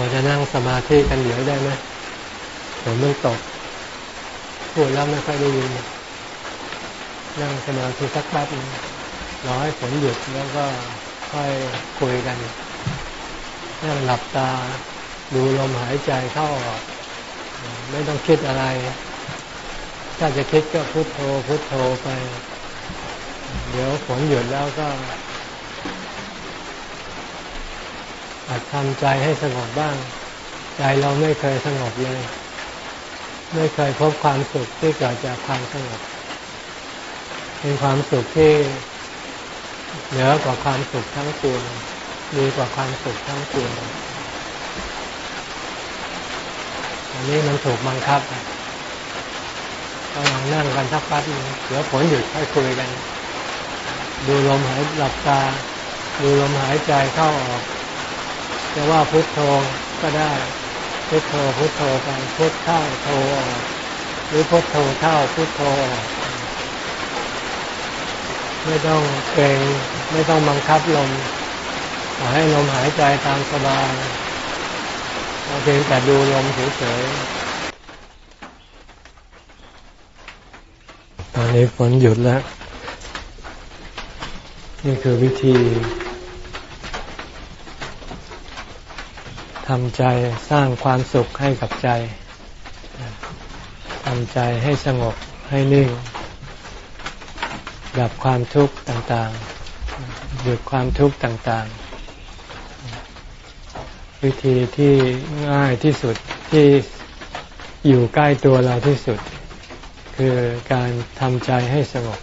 เราจะนั่งสมาธิกันเดี๋ยวได้ไหมฝนมันตกพูดแล้วไม่ค่อยได้ยินนั่งสมาธิสักแป๊บนึงรอให้ฝนหยุดแล้วก็ค่อยคุยกันนั่งหลับตา ดูลมหายใจเข้าออกไม่ต้องคิดอะไร ถ้าจะคิดก็พุโทโธพุโทโธไป เดี๋ยวฝนหยุดแล้วก็ อาจทำใจให้สงบบ้าง ใจเราไม่เคยสงบเลย ไม่เคยพบความสุขที่เกิดจากความสงบ เป็นความสุขที่เหนือกว่าความสุขทั้งปวงดีกว่าความสุขทั้งปวงอันนี้มันถูกบังคับกำลังนั่งกันสักพักนึงเดี๋ยวฝนหยุดค่อยคุยกัน ดูลมหายหลับตา ดูลมหายใจเข้าออก จะว่าพุทโธก็ได้พุทโธพุทโธไปพุทเข้าโธออกหรือพุทโธเข้าพุทโธออกไม่ต้องเกรงไม่ต้องบังคับลมขอให้ลมหายใจตามสบายเราเพียงแต่ดูลมเฉยๆตอนนี้ฝนหยุดแล้ว นี่คือวิธี ทำใจสร้างความสุขให้กับใจทำใจให้สงบให้นิ่ง ดับความทุกข์ต่างๆหยุดความทุกข์ต่างๆ วิธีที่ง่ายที่สุดที่อยู่ใกล้ตัวเราที่สุด คือการทำใจให้สงบ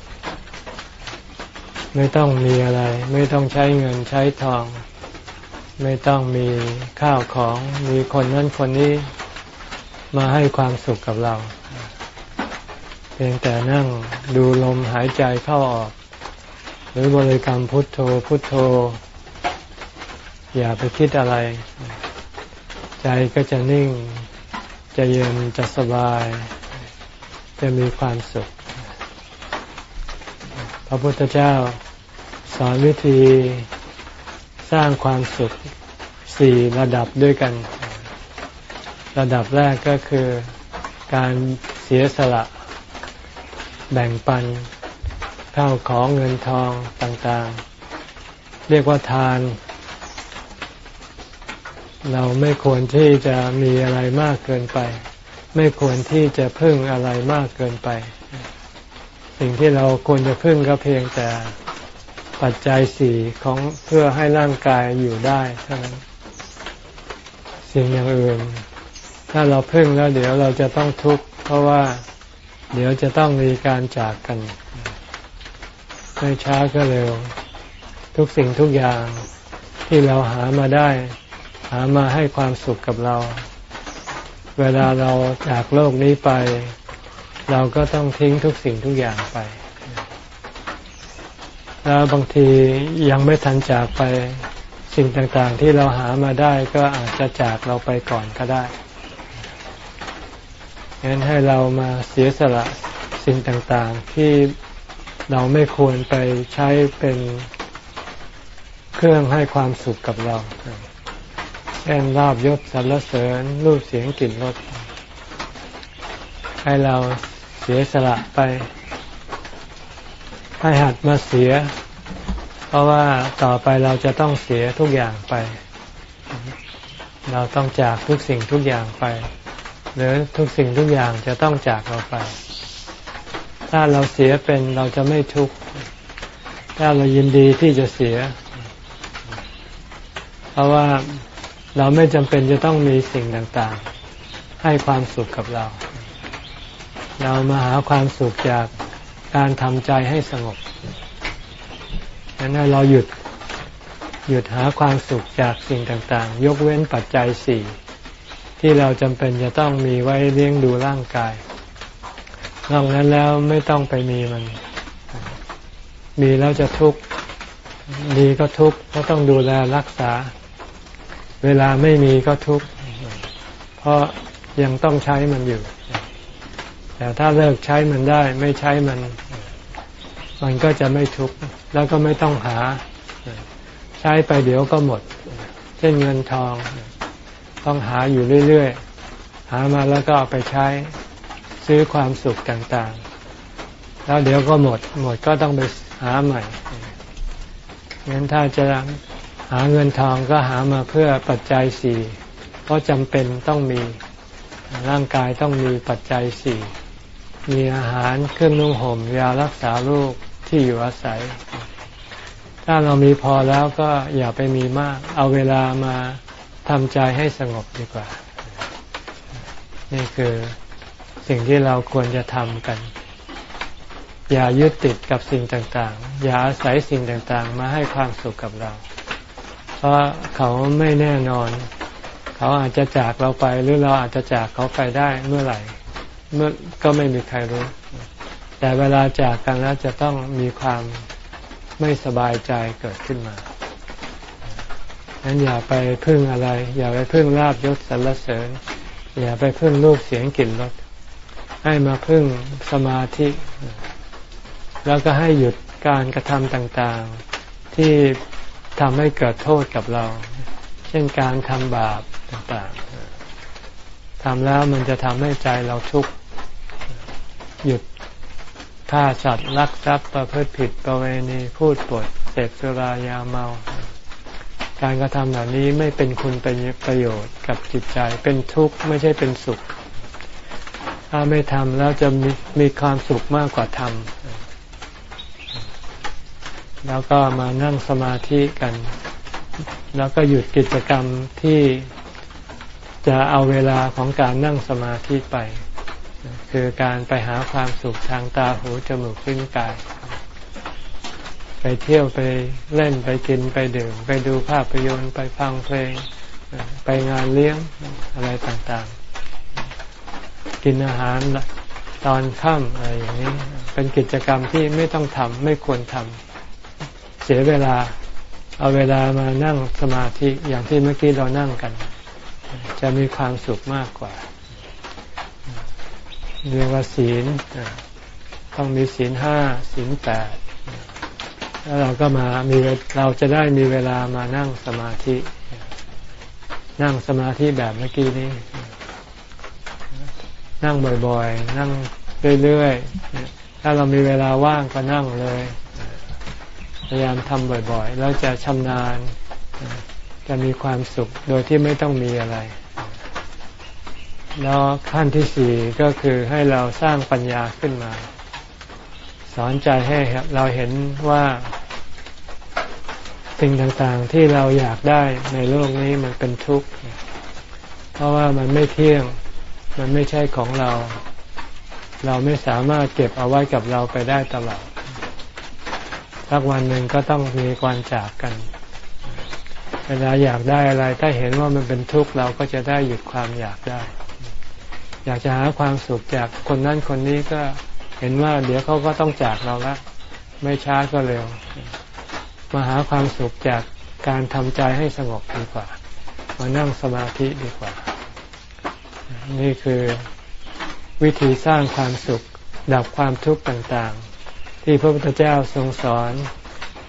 ไม่ต้องมีอะไร ไม่ต้องใช้เงินใช้ทอง ไม่ต้องมีข้าวของมีคนนั้นคนนี้มาให้ความสุขกับเรา เพียงแต่นั่งดูลมหายใจเข้าออก หรือบริกรรมพุทโธพุทโธ อย่าไปคิดอะไร ใจก็จะนิ่ง จะเย็นจะสบาย จะมีความสุข พระพุทธเจ้าสอนวิธี สร้างความสุขสี่ระดับด้วยกัน ระดับแรกก็คือการเสียสละแบ่งปันข้าวของเงินทองต่างๆ เรียกว่าทาน เราไม่ควรที่จะมีอะไรมากเกินไป ไม่ควรที่จะพึ่งอะไรมากเกินไป สิ่งที่เราควรจะพึ่งก็เพียงแต่ ปัจจัยสี่ของเพื่อให้ร่างกายอยู่ได้เท่านั้นสิ่งอย่างอื่น ถ้าเราพึ่งแล้วเดี๋ยวเราจะต้องทุกข์เพราะว่าเดี๋ยวจะต้องมีการจากกันไม่ช้าก็เร็ว ทุกสิ่งทุกอย่างที่เราหามาได้ หามาให้ความสุขกับเรา เวลาเราจากโลกนี้ไป เราก็ต้องทิ้งทุกสิ่งทุกอย่างไป แล้วบางทียังไม่ทันจากไปสิ่งต่างๆ ที่เราหามาได้ก็อาจจะจากเราไปก่อนก็ได้งั้นให้เรามาเสียสละสิ่งต่างๆ ที่เราไม่ควรไปใช้เป็นเครื่องให้ความสุขกับเราเช่นลาบยศสรรเสริญรูปเสียงกลิ่นรสให้เราเสียสละไป ให้หัดมาเสีย เพราะว่าต่อไปเราจะต้องเสียทุกอย่างไป เราต้องจากทุกสิ่งทุกอย่างไป หรือทุกสิ่งทุกอย่างจะต้องจากเราไป ถ้าเราเสียเป็นเราจะไม่ทุกข์ ถ้าเรายินดีที่จะเสีย เพราะว่าเราไม่จำเป็นจะต้องมีสิ่งต่างๆ ให้ความสุขกับเรา เรามาหาความสุขจาก การทำใจให้สงบดังนั้นเราหยุดหยุดหาความสุขจากสิ่งต่างๆ ยกเว้นปัจจัยสี่ที่เราจำเป็นจะต้องมีไว้เลี้ยงดูร่างกาย นอกนั้นแล้วไม่ต้องไปมีมัน มีแล้วจะทุกข์มีก็ทุกข์เพราะต้องดูแลรักษา เวลาไม่มีก็ทุกข์เพราะยังต้องใช้มันอยู่ แต่ถ้าเลิกใช้มันได้ไม่ใช้มัน มันก็จะไม่ทุกข์แล้วก็ไม่ต้องหา ใช้ไปเดี๋ยวก็หมด เช่นเงินทอง ต้องหาอยู่เรื่อยๆ หามาแล้วก็เอาไปใช้ซื้อความสุขต่างๆ แล้วเดี๋ยวก็หมด หมดก็ต้องไปหาใหม่งั้นถ้าจะหาเงินทองก็หามาเพื่อปัจจัยสี่เพราะจำเป็นต้องมีร่างกายต้องมีปัจจัยสี่ มีอาหารเครื่องนุ่งห่มยารักษาโรคที่อยู่อาศัย ถ้าเรามีพอแล้วก็อย่าไปมีมาก เอาเวลามาทำใจให้สงบดีกว่า นี่คือสิ่งที่เราควรจะทำกัน อย่ายึดติดกับสิ่งต่างๆ อย่าอาศัยสิ่งต่างๆ มาให้ความสุขกับเรา เพราะเขาไม่แน่นอน เขาอาจจะจากเราไปหรือเราอาจจะจากเขาไปได้เมื่อไหร่ เมื่อก็ไม่มีใครรู้ แต่เวลาจากกันแล้วจะต้องมีความไม่สบายใจเกิดขึ้นมานั้นอย่าไปพึ่งอะไร อย่าไปพึ่งลาบยศสรรเสริญ อย่าไปพึ่งรูปเสียงกลิ่นรสให้มาพึ่งสมาธิ แล้วก็ให้หยุดการกระทำต่างๆ ที่ทำให้เกิดโทษกับเรา เช่นการทำบาปต่างๆ ทำแล้วมันจะทำให้ใจเราทุกข์หยุดฆ่าสัตว์ลักทรัพย์ประพฤติผิดประเวณีพูดปดเสพสุรายาเมา การกระทำเหล่านี้ไม่เป็นคุณเป็นประโยชน์กับจิตใจเป็นทุกข์ไม่ใช่เป็นสุข ถ้าไม่ทำแล้วจะมีมีความสุขมากกว่าทำแล้วก็มานั่งสมาธิกัน แล้วก็หยุดกิจกรรมที่ จะเอาเวลาของการนั่งสมาธิไป คือการไปหาความสุขทางตาหูจมูกลิ้นกาย ไปเที่ยวไปเล่นไปกินไปดื่ม ไปดูภาพยนตร์ไปฟังเพลง ไปงานเลี้ยงอะไรต่างๆ กินอาหารตอนค่ำอะไรอย่างนี้ เป็นกิจกรรมที่ไม่ต้องทำไม่ควรทำเสียเวลาเอาเวลามานั่งสมาธิอย่างที่เมื่อกี้เรานั่งกัน จะมีความสุขมากกว่า เรียกว่าศีลต้องมีศีลห้าศีลแปดแล้วเราก็มามีเราจะได้มีเวลามานั่งสมาธิ นั่งสมาธิแบบเมื่อกี้นี้ นั่งบ่อยๆ นั่งเรื่อยๆ ถ้าเรามีเวลาว่างก็นั่งเลย พยายามทำบ่อยๆ แล้วจะชำนาญ จะมีความสุขโดยที่ไม่ต้องมีอะไร แล้วขั้นที่สี่ก็คือให้เราสร้างปัญญาขึ้นมา สอนใจให้เราเห็นว่า สิ่งต่างๆที่เราอยากได้ในโลกนี้มันเป็นทุกข์เพราะว่ามันไม่เที่ยง มันไม่ใช่ของเรา เราไม่สามารถเก็บเอาไว้กับเราไปได้ตลอดสักวันหนึ่งก็ต้องมีความจากกัน เวลาอยากได้อะไร ถ้าเห็นว่ามันเป็นทุกข์เราก็จะได้หยุดความอยากได้ อยากจะหาความสุขจากคนนั้นคนนี้ก็เห็นว่า เดี๋ยวเขาก็ต้องจากเราละไม่ช้าก็เร็ว มาหาความสุขจากการทำใจให้สงบดีกว่า มานั่งสมาธิดีกว่า นี่คือวิธีสร้างความสุข ดับความทุกข์ต่างๆ ที่พระพุทธเจ้าทรงสอน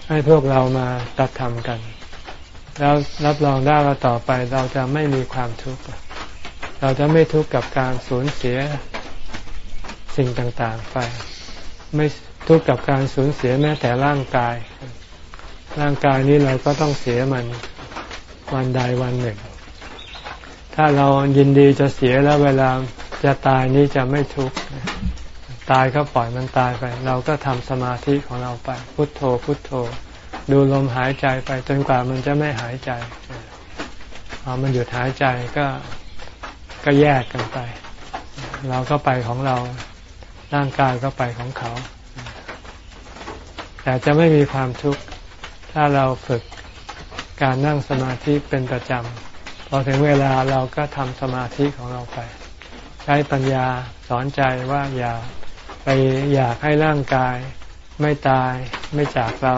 ให้พวกเรามาตัดทำกัน แล้วรับรองได้ว่าต่อไปเราจะไม่มีความทุกข์ เราจะไม่ทุกข์กับการสูญเสียสิ่งต่างๆไป ไม่ทุกข์กับการสูญเสียแม้แต่ร่างกาย ร่างกายนี้เราก็ต้องเสียมันวันใดวันหนึ่ง ถ้าเรายินดีจะเสียแล้วเวลาจะตายนี้จะไม่ทุกข์ตายก็ปล่อยมันตายไป เราก็ทำสมาธิของเราไป พุทโธ พุทโธ ดูลมหายใจไปจนกว่ามันจะไม่หายใจพอมันหยุดหายใจก็ ก็แยกกันไป เราก็ไปของเราร่างกายก็ไปของเขา แต่จะไม่มีความทุกข์ถ้าเราฝึกการนั่งสมาธิเป็นประจำพอถึงเวลาเราก็ทำสมาธิของเราไป ใช้ปัญญาสอนใจว่าอย่าไปอยากให้ร่างกาย ไม่ตายไม่จากเรา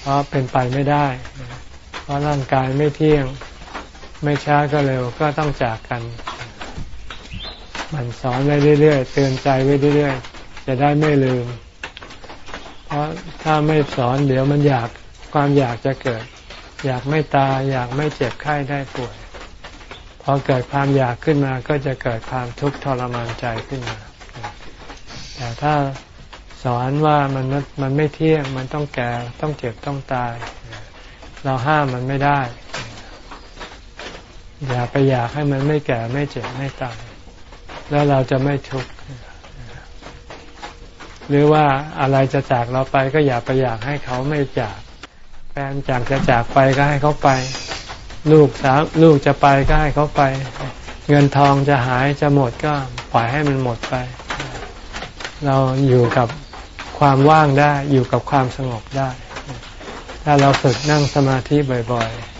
เพราะเป็นไปไม่ได้ เพราะร่างกายไม่เที่ยง ไม่ช้าก็เร็วก็ต้องจากกัน มันสอนไว้เรื่อยๆเตือนใจไว้เรื่อยๆจะได้ไม่ลืม เพราะถ้าไม่สอนเดี๋ยวมันอยากความอยากจะเกิด อยากไม่ตายอยากไม่เจ็บไข้ได้ป่วยพอเกิดความอยากขึ้นมาก็จะเกิดความทุกข์ทรมานใจขึ้นมา แต่ถ้าสอนว่ามันมันไม่เที่ยงมันต้องแก่ต้องเจ็บต้องตาย เราห้ามมันไม่ได้ อย่าไปอยากให้มันไม่แก่ไม่เจ็บไม่ตายแล้วเราจะไม่ทุกข์หรือว่าอะไรจะจากเราไปก็อย่าไปอยากให้เขาไม่จาก แฟนจากจะจากไปก็ให้เขาไป ลูกสามลูกจะไปก็ให้เขาไป เงินทองจะหายจะหมดก็ปล่อยให้มันหมดไป เราอยู่กับความว่างได้อยู่กับความสงบได้ ถ้าเราฝึกนั่งสมาธิบ่อย ๆ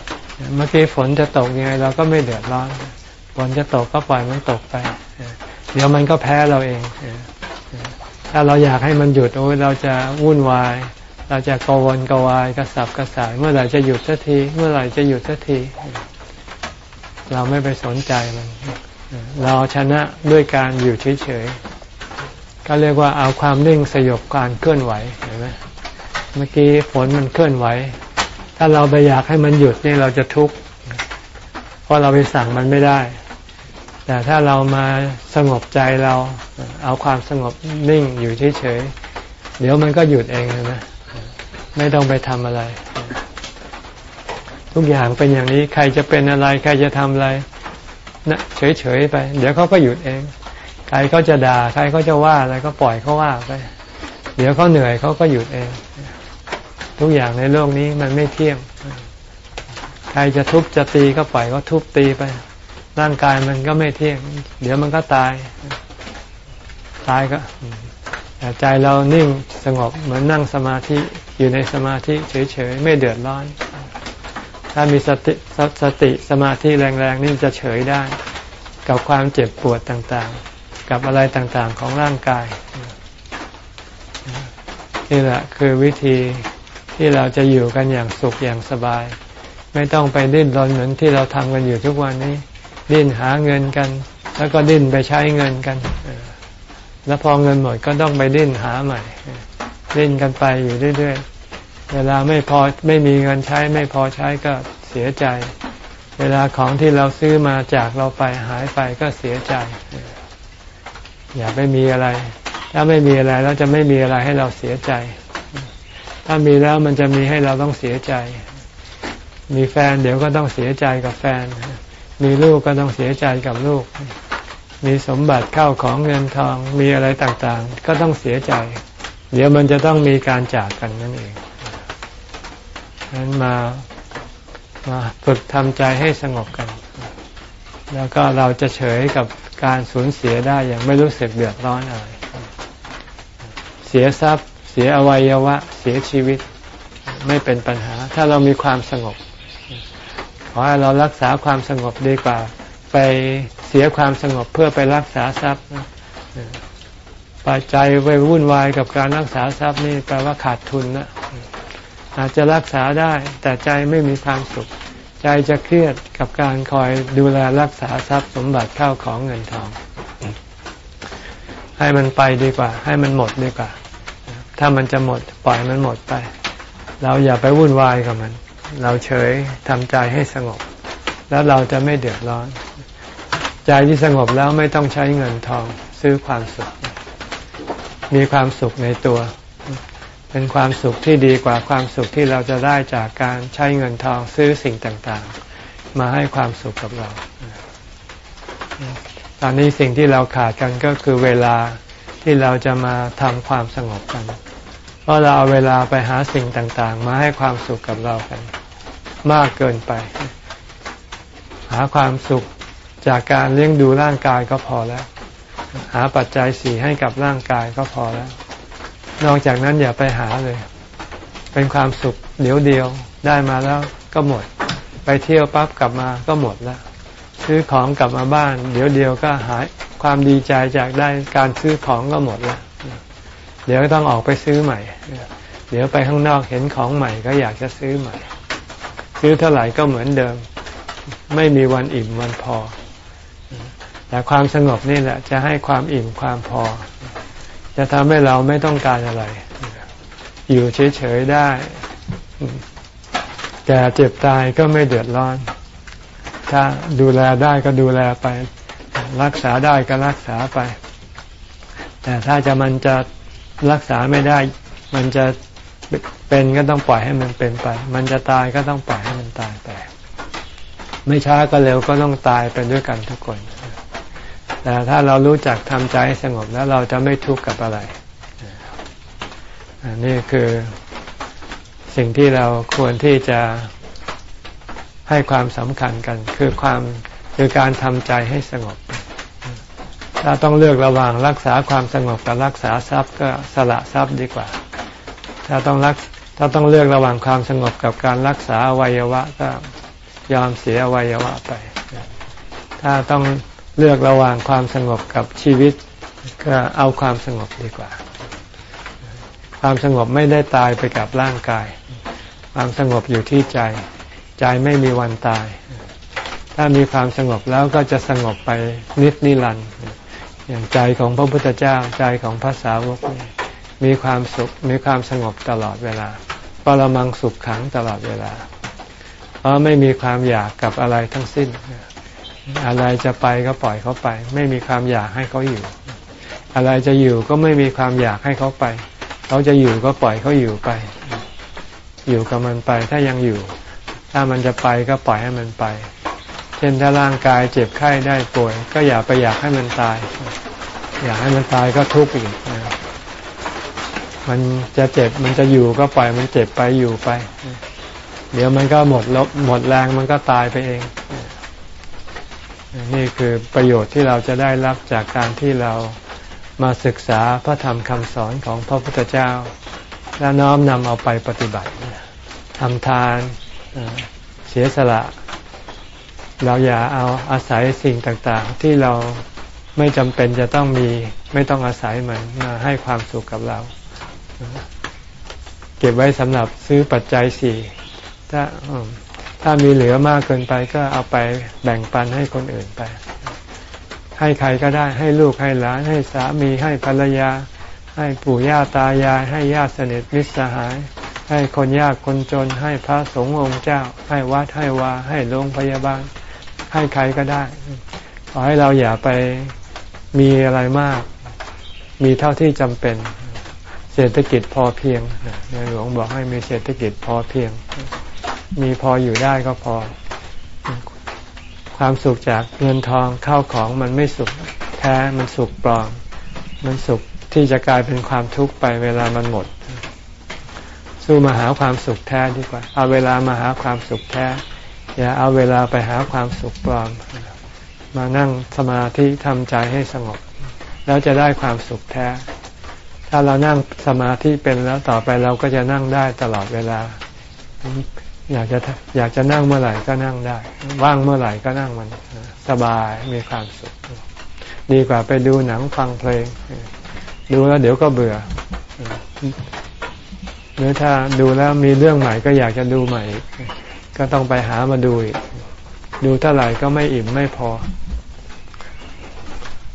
เมื่อกี้ฝนจะตกยังไงเราก็ไม่เดือดร้อนฝนจะตกก็ปล่อยมันตกไป เดี๋ยวมันก็แพ้เราเอง ถ้าเราอยากให้มันหยุดโอ้ยเราจะวุ่นวาย เราจะกวนกวายกระสับกระส่าย เมื่อไหร่จะหยุดสักที เมื่อไหร่จะหยุดสักที เราไม่ไปสนใจมัน เราชนะด้วยการอยู่เฉยๆ ก็เรียกว่าเอาความนิ่งสยบการเคลื่อนไหวเห็นไหมเมื่อกี้ฝนมันเคลื่อนไหว ถ้าเราไปอยากให้มันหยุดนี่เราจะทุกข์เพราะเราไปสั่งมันไม่ได้ แต่ถ้าเรามาสงบใจเราเอาความสงบนิ่งอยู่เฉยๆเดี๋ยวมันก็หยุดเองนะไม่ต้องไปทำอะไร ทุกอย่างเป็นอย่างนี้ใครจะเป็นอะไร ใครจะทำอะไรนะเฉยๆไป เดี๋ยวเขาก็หยุดเอง ใครเขาจะด่า ใครเขาจะว่าอะไรก็ปล่อยเขาว่าไป เดี๋ยวเขาเหนื่อยเขาก็หยุดเอง ทุกอย่างในโลกนี้มันไม่เที่ยง ใครจะทุบจะตีก็ปล่อยก็ทุบตีไป ร่างกายมันก็ไม่เที่ยง เดี๋ยวมันก็ตาย ตายก็แต่ใจเรานิ่งสงบเหมือนนั่งสมาธิอยู่ในสมาธิเฉยๆ ไม่เดือดร้อน ถ้ามีสติสสติสมาธิแรงๆ นี่จะเฉยได้ กับความเจ็บปวดต่างๆ กับอะไรต่างๆของร่างกาย นี่แหละคือวิธี ที่เราจะอยู่กันอย่างสุขอย่างสบาย ไม่ต้องไปดิ้นรนเหมือนที่เราทำกันอยู่ทุกวันนี้ ดิ้นหาเงินกัน แล้วก็ดิ้นไปใช้เงินกัน แล้วพอเงินหมดก็ต้องไปดิ้นหาใหม่ดิ้นกันไปอยู่เรื่อยๆ เวลาไม่พอไม่มีเงินใช้ไม่พอใช้ก็เสียใจ เวลาของที่เราซื้อมาจากเราไปหายไปก็เสียใจ อย่าไปมีอะไร ถ้าไม่มีอะไรเราจะไม่มีอะไรให้เราเสียใจ ถ้ามีแล้วมันจะมีให้เราต้องเสียใจ มีแฟนเดี๋ยวก็ต้องเสียใจกับแฟน มีลูกก็ต้องเสียใจกับลูก มีสมบัติเข้าของเงินทองมีอะไรต่างๆ ก็ต้องเสียใจ เดี๋ยวมันจะต้องมีการจากกันนั่นเองนั้นมามาฝึกทำใจให้สงบกัน แล้วก็เราจะเฉยกับการสูญเสียได้อย่างไม่รู้สึกเดือดร้อนอะไร เสียทรัพย์ สียอวัยวะ เสียชีวิตไม่เป็นปัญหา ถ้าเรามีความสงบ ขอให้เรารักษาความสงบดีกว่า ไปเสียความสงบเพื่อไปรักษาทรัพย์ปัจจัยไปวุ่นวายกับการรักษาทรัพย์นี่แปลว่าขาดทุนนะอาจจะรักษาได้แต่ใจไม่มีความสุข ใจจะเครียดกับการคอยดูแลรักษาทรัพย์สมบัติเข้าของเงินทอง ให้มันไปดีกว่า ให้มันหมดดีกว่า ถ้ามันจะหมดปล่อยมันหมดไป เราอย่าไปวุ่นวายกับมัน เราเฉยทำใจให้สงบ แล้วเราจะไม่เดือดร้อน ใจที่สงบแล้วไม่ต้องใช้เงินทองซื้อความสุข มีความสุขในตัว เป็นความสุขที่ดีกว่าความสุขที่เราจะได้จากการใช้เงินทองซื้อสิ่งต่างๆ มาให้ความสุขกับเรา ตอนนี้สิ่งที่เราขาดกันก็คือเวลาที่เราจะมาทำความสงบกัน ราะเราเอาเวลาไปหาสิ่งต่าง ๆ มาให้ความสุขกับเรากัน มากเกินไป หาความสุขจากการเลี้ยงดูร่างกายก็พอแล้ว หาปัจจัยสี่ให้กับร่างกายก็พอแล้ว นอกจากนั้นอย่าไปหาเลย เป็นความสุขเดี๋ยวเดียวได้มาแล้วก็หมด ไปเที่ยวปั๊บกลับมาก็หมดแล้วซื้อของกลับมาบ้าน เดี๋ยวเดียวก็หายความดีใจจากได้การซื้อของก็หมดแล้ว เดี๋ยวต้องออกไปซื้อใหม่ เดี๋ยวไปข้างนอกเห็นของใหม่ก็อยากจะซื้อใหม่ ซื้อเท่าไหร่ก็เหมือนเดิม ไม่มีวันอิ่มวันพอ แต่ความสงบนี่แหละ จะให้ความอิ่มความพอ จะทำให้เราไม่ต้องการอะไร อยู่เฉยๆได้แก่เจ็บตายก็ไม่เดือดร้อน ถ้าดูแลได้ก็ดูแลไป รักษาได้ก็รักษาไป แต่ถ้าจะมันจะ รักษาไม่ได้ มันจะเป็นก็ต้องปล่อยให้มันเป็นไป มันจะตายก็ต้องปล่อยให้มันตายไป ไม่ช้าก็เร็วก็ต้องตายไปด้วยกันทุกคน แต่ถ้าเรารู้จักทำใจให้สงบแล้วเราจะไม่ทุกข์กับอะไรนนี่คือสิ่งที่เราควรที่จะให้ความสำคัญกัน คือความคือการทำใจให้สงบ ถ้าต้องเลือกระหว่างรักษาความสงบกับรักษาทรัพย์ก็สละทรัพย์ดีกว่า ถ้าต้องรักถ้าต้องเลือกระหว่างความสงบกับการรักษาอวัยวะก็ยอมเสียอวัยวะไป ถ้าต้องเลือกระหว่างความสงบกับชีวิต ก็เอาความสงบดีกว่า ความสงบไม่ได้ตายไปกับร่างกาย ความสงบอยู่ที่ใจ ใจไม่มีวันตาย ถ้ามีความสงบแล้วก็จะสงบไปนิดนิรันดร์ อย่างใจของพระพุทธเจ้าใจของพระสาวกมีความสุขมีความสงบตลอดเวลาปรมังสุขขังตลอดเวลา เพราะไม่มีความอยากกับอะไรทั้งสิ้น อะไรจะไปก็ปล่อยเขาไป ไม่มีความอยากให้เขาอยู่ อะไรจะอยู่ก็ไม่มีความอยากให้เขาไป เขาจะอยู่ก็ปล่อยเขาอยู่ไป อยู่กับมันไปถ้ายังอยู่ ถ้ามันจะไปก็ปล่อยให้มันไป เช่นถ้าร่างกายเจ็บไข้ได้ป่วย ก็อย่าไปอยากให้มันตาย อยากให้มันตายก็ทุกข์อีกมันจะเจ็บมันจะอยู่ก็ปล่อยมันเจ็บไปอยู่ไป เดี๋ยวมันก็หมดลบหมดแรงมันก็ตายไปเอง นี่คือประโยชน์ที่เราจะได้รับจากการที่เรามาศึกษาพระธรรมคำสอนของพระพุทธเจ้า และน้อมนำเอาไปปฏิบัติทำทานเสียสละ เราอย่าเอาอาศัยสิ่งต่างๆ ที่เราไม่จำเป็นจะต้องมีไม่ต้องอาศัยมันมาให้ความสุขกับเรา เก็บไว้สำหรับซื้อปัจจัยสี่ถ้าถ้ามีเหลือมากเกินไปก็เอาไปแบ่งปันให้คนอื่นไป ให้ใครก็ได้ให้ลูกให้หลานให้สามีให้ภรรยา ให้ปู่ย่าตายาย ให้ญาติสนิทมิตรสหาย ให้คนยากคนจน ให้พระสงฆ์องค์เจ้า ให้วัดให้วาให้โรงพยาบาล ให้ใครก็ได้ ขอให้เราอย่าไปมีอะไรมาก มีเท่าที่จำเป็น เศรษฐกิจพอเพียงในหลวงบอกให้มีเศรษฐกิจพอเพียง มีพออยู่ได้ก็พอ ความสุขจากเงินทองเข้าของมันไม่สุขแท้มันสุขปลอม มันสุขที่จะกลายเป็นความทุกข์ไปเวลามันหมด สู้มาหาความสุขแท้ดีกว่า เอาเวลามาหาความสุขแท้ อย่าเอาเวลาไปหาความสุขปลอม มานั่งสมาธิทำใจให้สงบ แล้วจะได้ความสุขแท้ ถ้าเรานั่งสมาธิเป็นแล้วต่อไปเราก็จะนั่งได้ตลอดเวลา อยากจะอยากจะนั่งเมื่อไหร่ก็นั่งได้ ว่างเมื่อไหร่ก็นั่งมัน สบายมีความสุข ดีกว่าไปดูหนังฟังเพลง ดูแล้วเดี๋ยวก็เบื่อหรือถ้าดูแล้วมีเรื่องใหม่ก็อยากจะดูใหม่ ก็ต้องไปหามาดูอีก ดูเท่าไหร่ก็ไม่อิ่มไม่พอ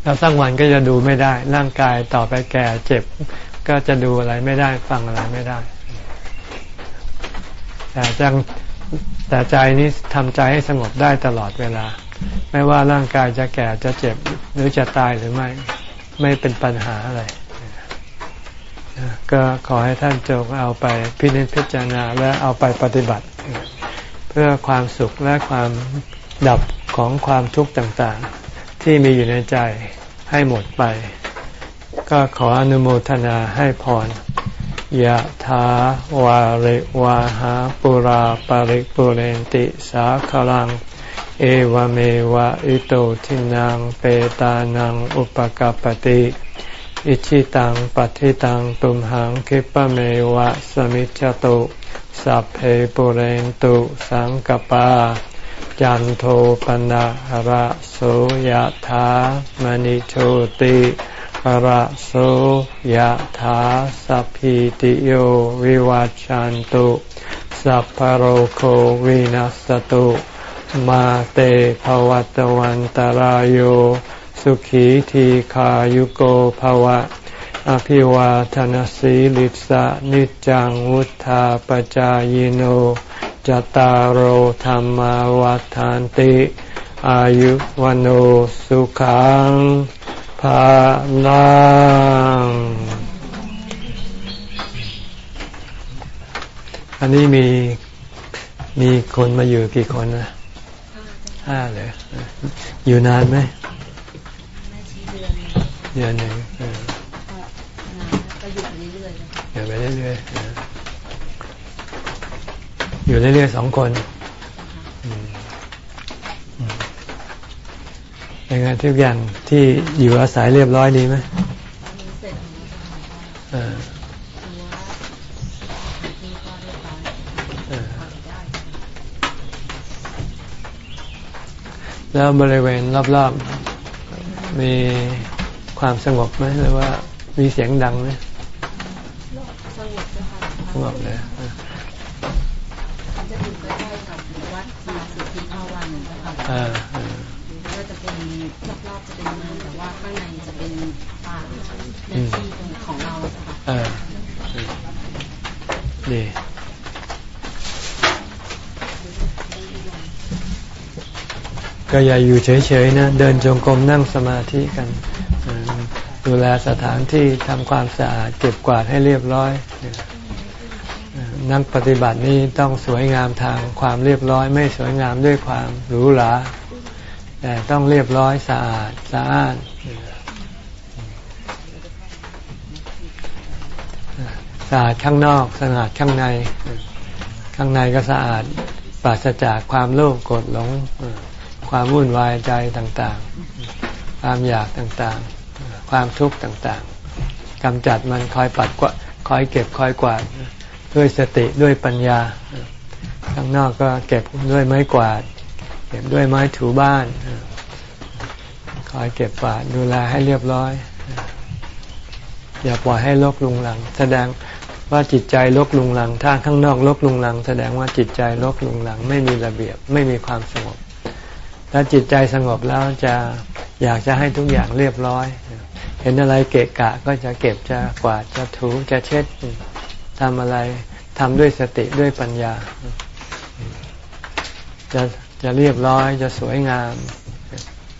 แล้วสักวันก็จะดูไม่ได้ ร่างกายต่อไปแก่เจ็บ ก็จะดูอะไรไม่ได้ฟังอะไรไม่ได้ แต่จังแต่ใจนี้ทำใจให้สงบได้ตลอดเวลา ไม่ว่าร่างกายจะแก่จะเจ็บ หรือจะตายหรือไม่ ไม่เป็นปัญหาอะไรก็ขอให้ท่านจงเอาไปพิจิตพิจารณาและเอาไปปฏิบัติ เพื่อความสุขและความดับของความทุกข์ต่างๆ ที่มีอยู่ในใจให้หมดไป ก็ขออนุโมทนาให้พรยะถาวาริวาหาปุราปาริกปุเรนติสาคลัง เอวเมวะอิโตทินังเปตานังอุปกปติอิชิตังปัฏิตังตุมหังคิปะเมวะสมิจจตุ สัพเพปุเรนตุสังกปา จันโทปนะระโสยธามณิโชติระโสยธาสัพพิติโยวิวัจจันตุสัพพโรโควินัสตุมาเตภวัตวันตารโยสุขีทีขายุโกภวะ อภิวาทนสีลิสะนิจังวุธาปจายโนจตารโหธรรมวาทานติ อายุวันโอสุขังภาลังอันนี้มีมีคนมาอยู่กี่คนนะห้าเลยอยู่นานไหมเดือนหนึ่งก็อยู่เรื่ อยๆอยู่ไปเรื่อยๆอยู่เรื่อยๆสองคนยังไงทุกอย่างที่อยู่อาศัยเรียบร้อยดีไหมแล้วบริเวณรอบๆมีความสงบไหมหรือว่ามีเสียงดังไหม สงบเลยจะอยู่ใกล้ๆกับวัดมาสุทธิภาวันนะคะก็จะเป็นรอบๆจะเป็นเมืองแต่ว่าข้างในจะเป็นป่าในที่ของเราค่ะดีก็อย่าอยู่เฉยๆนะ เดินจงกรมนั่งสมาธิกัน ดูแลสถานที่ทำความสะอาดเก็บกวาดให้เรียบร้อย นักปฏิบัตินี้ต้องสวยงามทางความเรียบร้อยไม่สวยงามด้วยความหรูหราแต่ต้องเรียบร้อยสะอาดสะอาดสะอาดข้างนอกสะอาดข้างใน ข้างในก็สะอาดปราศจากความโลภโกรธหลงความวุ่นวายใจต่างๆ ความอยากต่างๆ ความทุกข์ต่างๆกำจัดมันคอยปัดกวาดคอยเก็บคอยกวาด ด้วยสติด้วยปัญญา ข้างนอกก็เก็บด้วยไม้กวาด เก็บด้วยไม้ถูบ้าน คอยเก็บกวาดดูแลให้เรียบร้อย อย่าปล่อยให้ลกลุงหลัง แสดงว่าจิตใจลกลุงหลัง ถ้าข้างนอกลกลุงหลัง แสดงว่าจิตใจลกลุงหลัง ไม่มีระเบียบไม่มีความสงบถ้าจิตใจสงบแล้วจะอยากจะให้ทุกอย่างเรียบร้อย เห็นอะไรเกะกะก็จะเก็บจะกวาดจะถูจะเช็ด ทำอะไรทำด้วยสติด้วยปัญญา จะจะเรียบร้อยจะสวยงาม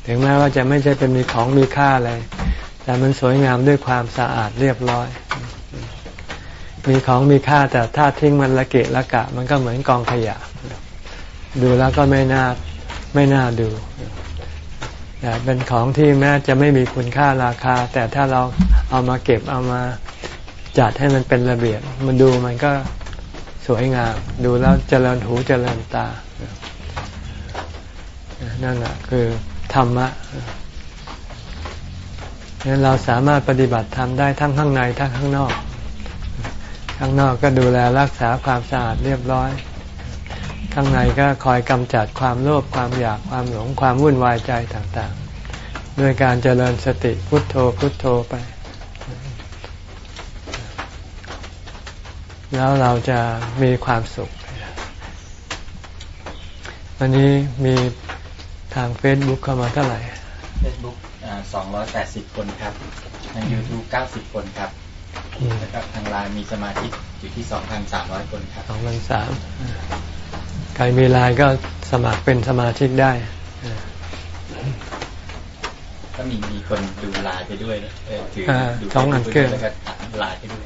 ถึงแม้ว่าจะไม่ใช่เป็นมีของมีค่าอะไร แต่มันสวยงามด้วยความสะอาดเรียบร้อย มีของมีค่าแต่ถ้าทิ้งมันละเกะละกะ มันก็เหมือนกองขยะ ดูแล้วก็ไม่น่าไม่น่าดูแต่เป็นของที่แม้จะไม่มีคุณค่าราคา แต่ถ้าเราเอามาเก็บเอามา จัดให้มันเป็นระเบียบ มันดูมันก็สวยงาม ดูแล้วเจริญหูเจริญตา นั่นแหะคือธรรมะนั้นเราสามารถปฏิบัติธรรมได้ทั้งข้างในทั้งข้างนอก ข้างนอกก็ดูแลรักษาความสะอาดเรียบร้อย ข้างในก็คอยกำจัดความโลภความอยากความหลงความวุ่นวายใจต่างๆ ด้วยการเจริญสติพุทโธพุทโธไป แล้วเราจะมีความสุข วันนี้มีทางเฟซบุ๊กเข้ามาเท่าไหร่เฟซบุ๊กสองร้อยแปดสิบคนครับ ทางยูทูบเก้าสิบคนครับ แล้วก็ทางไลน์มีสมาชิกอยู่ที่สองพันสามร้อยคนครับสองพันสามใครมีไลน์ก็สมัครเป็นสมาชิกได้ก็มีมีคนดูไลน์ไปด้วยถือดูสองอันเกินแล้วก็ไลน์ไปด้วย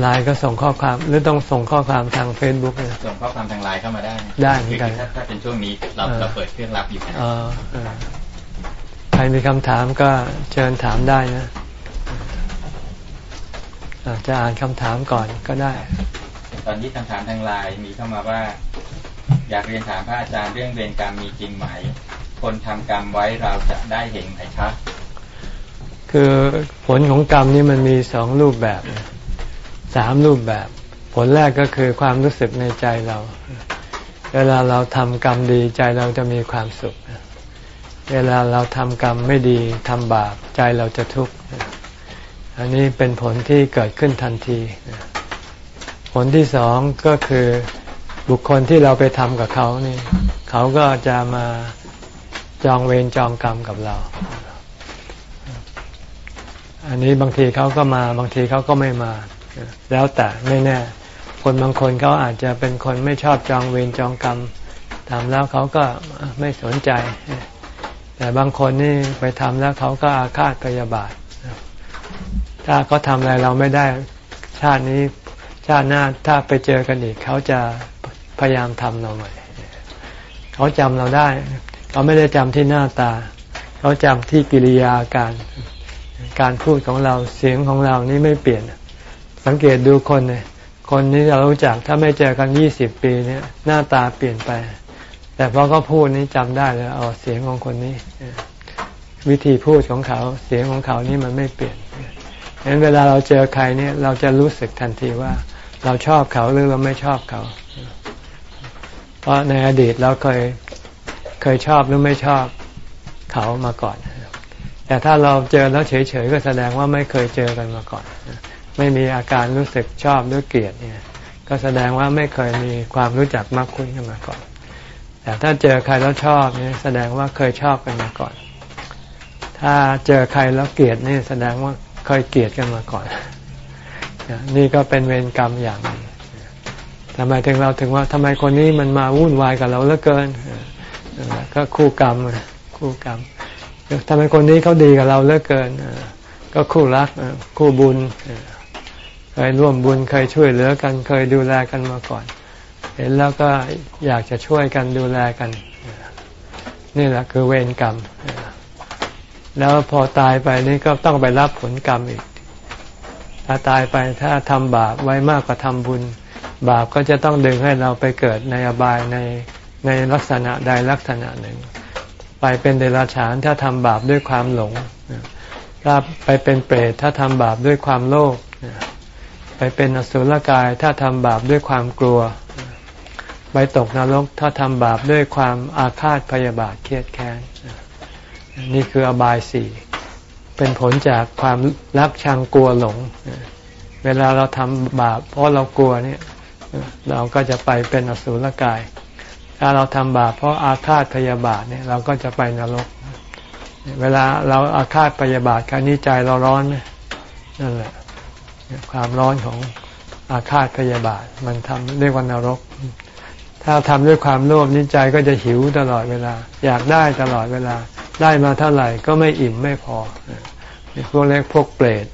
ไลน์ก็ส่งข้อความหรือต้องส่งข้อความทางเฟซบุ๊กส่งข้อความทางไลน์เข้ามาได้ได้เหมือนกันถ้าเป็นช่วงนี้เราเราเปิดเครื่องรับอยู่นะใครมีคำถามก็เชิญถามได้นะจะอ่านคำถามก่อนก็ได้ ตอนนี้คำถามทางไลน์มีเข้ามาว่า อยากเรียนถามพระอาจารย์เรื่องเวรกรรมมีจริงไหม คนทำกรรมไว้เราจะได้เห็นไหมครับ คือผลของกรรมนี่มันมีสองรูปแบบ สามรูปแบบ ผลแรกก็คือความรู้สึกในใจเรา เวลาเราทำกรรมดีใจเราจะมีความสุข เวลาเราทำกรรมไม่ดีทำบาปใจเราจะทุกข์ อันนี้เป็นผลที่เกิดขึ้นทันที ผลที่สองก็คือบุคคลที่เราไปทำกับเขานี่ เขาก็จะมาจองเวรจองกรรมกับเราอันนี้บางทีเขาก็มาบางทีเขาก็ไม่มา แล้วแต่ไม่แน่ คนบางคนเขาอาจจะเป็นคนไม่ชอบจองเวรจองกรรมทำแล้วเขาก็ไม่สนใจ แต่บางคนนี่ไปทำแล้วเขาก็อาฆาตพยาบาท ถ้าเขาทำอะไรเราไม่ได้ ชาตินี้ชาติหน้าถ้าไปเจอกันอีก เขาจะพยายามทำเราใหม่ เขาจำเราได้ เขาไม่ได้จำที่หน้าตา เขาจำที่กิริยาการ การพูดของเราเสียงของเรานี่ไม่เปลี่ยน สังเกตดูคนเนี่ยคนนี้เรารู้จักถ้าไม่เจอกันยี่สิบปีเนี่ย หน้าตาเปลี่ยนไป แต่พอเขาพูดนี้จำได้เลยเอาเสียงของคนนี้ วิธีพูดของเขา เสียงของเขานี่มันไม่เปลี่ยนเห็นเวลาเราเจอใครเนี่ยเราจะรู้สึกทันทีว่า เราชอบเขาหรือเราไม่ชอบเขา เพราะในอดีตเราเคยเคยชอบหรือไม่ชอบเขามาก่อน แต่ถ้าเราเจอแล้วเฉยๆก็แสดงว่าไม่เคยเจอกันมาก่อน ไม่มีอาการรู้สึกชอบหรือเกลียดเนี่ย ก็แสดงว่าไม่เคยมีความรู้จักมักคุ้นกันมาก่อน แต่ถ้าเจอใครแล้วชอบเนี่ยแสดงว่าเคยชอบกันมาก่อน ถ้าเจอใครแล้วเกลียดเนี่ยแสดงว่าเคยเกลียดกันมาก่อน นี่ก็เป็นเวรกรรมอย่างหนึ่งทำไมถึงเราถึงว่าทำไมคนนี้มันมาวุ่นวายกับเราเหลือเกินก็คู่กรรมคู่กรรมทำไมคนนี้เขาดีกับเราเหลือเกินก็คู่รักคู่บุญ เคยร่วมบุญเคยช่วยเหลือกัน เคยดูแลกันมาก่อน เห็นแล้วก็อยากจะช่วยกันดูแลกัน นี่แหละคือเวรกรรม แล้วพอตายไปนี่ก็ต้องไปรับผลกรรมอีก ถ้าตายไปถ้าทำบาปไว้มากกว่าทำบุญ บาปก็จะต้องดึงให้เราไปเกิดในอบายในในลักษณะใดลักษณะหนึ่ง ไปเป็นเดรัจฉานถ้าทำบาปด้วยความหลงถ้าไปเป็นเปรตถ้าทำบาปด้วยความโลภ ไปเป็นอสุรกายถ้าทำบาปด้วยความกลัว ไปตกนรกถ้าทำบาปด้วยความอาฆาตพยาบาทเครียดแค้นนี่คืออบายสี่เป็นผลจากความรักชังกลัวหลง เวลาเราทำบาป เพราะเรากลัวเนี่ย เราก็จะไปเป็นอสุรกาย ถ้าเราทำบาปเพราะอาฆาตพยาบาทเนี่ย เราก็จะไปนรก เวลาเราอาฆาตพยาบาทการนี้ใจเราร้อนนั่นแหละ ความร้อนของอาฆาตพยาบาท มันทำเรียกว่านรก ถ้าทำด้วยความโลภนิจใจก็จะหิวตลอดเวลา อยากได้ตลอดเวลา ได้มาเท่าไหร่ก็ไม่อิ่มไม่พอพวกเล็กพวกเปรต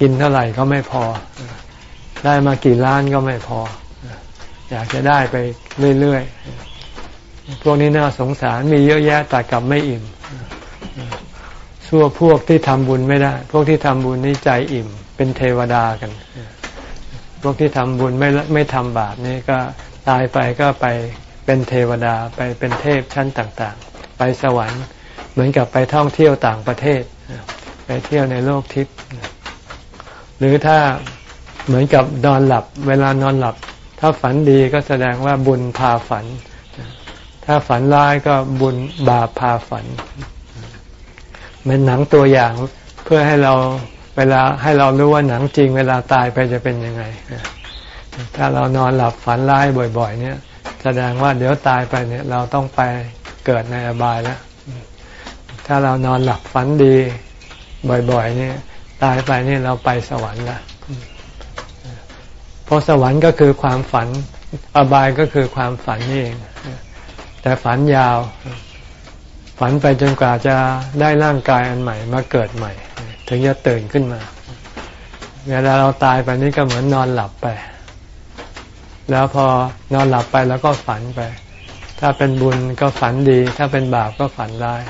กินเท่าไหร่ก็ไม่พอ ได้มากี่ล้านก็ไม่พอ อยากจะได้ไปเรื่อยๆ พวกนี้น่าสงสารมีเยอะแยะแต่กลับไม่อิ่มชั่วพวกที่ทำบุญไม่ได้ พวกที่ทำบุญนี่ใจอิ่ม เป็นเทวดากัน พวกที่ทำบุญไม่ไม่ทำบาปนี่ก็ตายไปก็ไปเป็นเทวดาไปเป็นเทพชั้นต่างๆ ไปสวรรค์ เหมือนกับไปท่องเที่ยวต่างประเทศ ไปเที่ยวในโลกทิพย์หรือถ้าเหมือนกับนอนหลับ เวลานอนหลับ ถ้าฝันดีก็แสดงว่าบุญพาฝัน ถ้าฝันร้ายก็บุญบาปพาฝันเหมือนหนังตัวอย่างเพื่อให้เรา เวลาให้เรารู้ว่าหนังจริง เวลาตายไปจะเป็นยังไง ถ้าเรานอนหลับฝันร้ายบ่อย ๆ เนี่ย แสดงว่าเดี๋ยวตายไปเนี่ย เราต้องไปเกิดในอบายแล้ว ถ้าเรานอนหลับฝันดีบ่อยๆ เนี่ย ตายไปนี่เราไปสวรรค์ละเพราะสวรรค์ก็คือความฝัน อบายก็คือความฝันนี่เอง แต่ฝันยาว ฝันไปจนกว่าจะได้ร่างกายอันใหม่มาเกิดใหม่ ถึงจะตื่นขึ้นมา เวลาเราตายไปนี่ก็เหมือนนอนหลับไป แล้วพอนอนหลับไปแล้วก็ฝันไป ถ้าเป็นบุญก็ฝันดี ถ้าเป็นบาปก็ฝันร้าย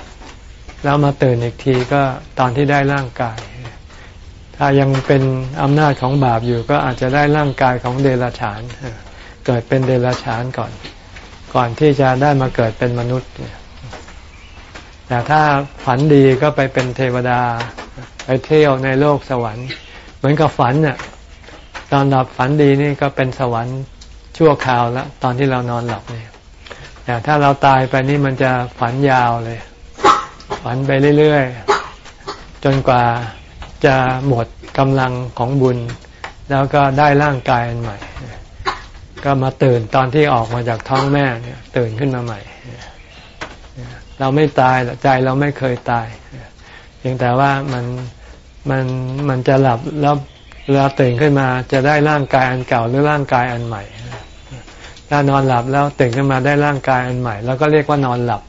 แล้วมาตื่นอีกทีก็ตอนที่ได้ร่างกาย ถ้ายังเป็นอำนาจของบาปอยู่ก็อาจจะได้ร่างกายของเดรัจฉาน เกิดเป็นเดรัจฉานก่อน ก่อนที่จะได้มาเกิดเป็นมนุษย์แต่ถ้าฝันดีก็ไปเป็นเทวดา ไปเที่ยวในโลกสวรรค์ เหมือนกับฝันน่ะตอนหลับฝันดีนี่ก็เป็นสวรรค์ชั่วคราวล้วตอนที่เรานอนหลับเนี่ยแต่ถ้าเราตายไปนี่มันจะฝันยาวเลย ฝันไปเรื่อยๆ จนกว่าจะหมดกำลังของบุญ แล้วก็ได้ร่างกายอันใหม่ ก็มาตื่นตอนที่ออกมาจากท้องแม่เนี่ยตื่นขึ้นมาใหม่ เราไม่ตายใจเราไม่เคยตายพียงแต่ว่ามัน มันมันจะหลับแล้วเวลาตื่นขึ้นมาจะได้ร่างกายอันเก่าหรือร่างกายอันใหม่ ถ้านอนหลับแล้วตื่นขึ้นมาได้ร่างกายอันใหม่ แล้วก็เรียกว่านอนหลับ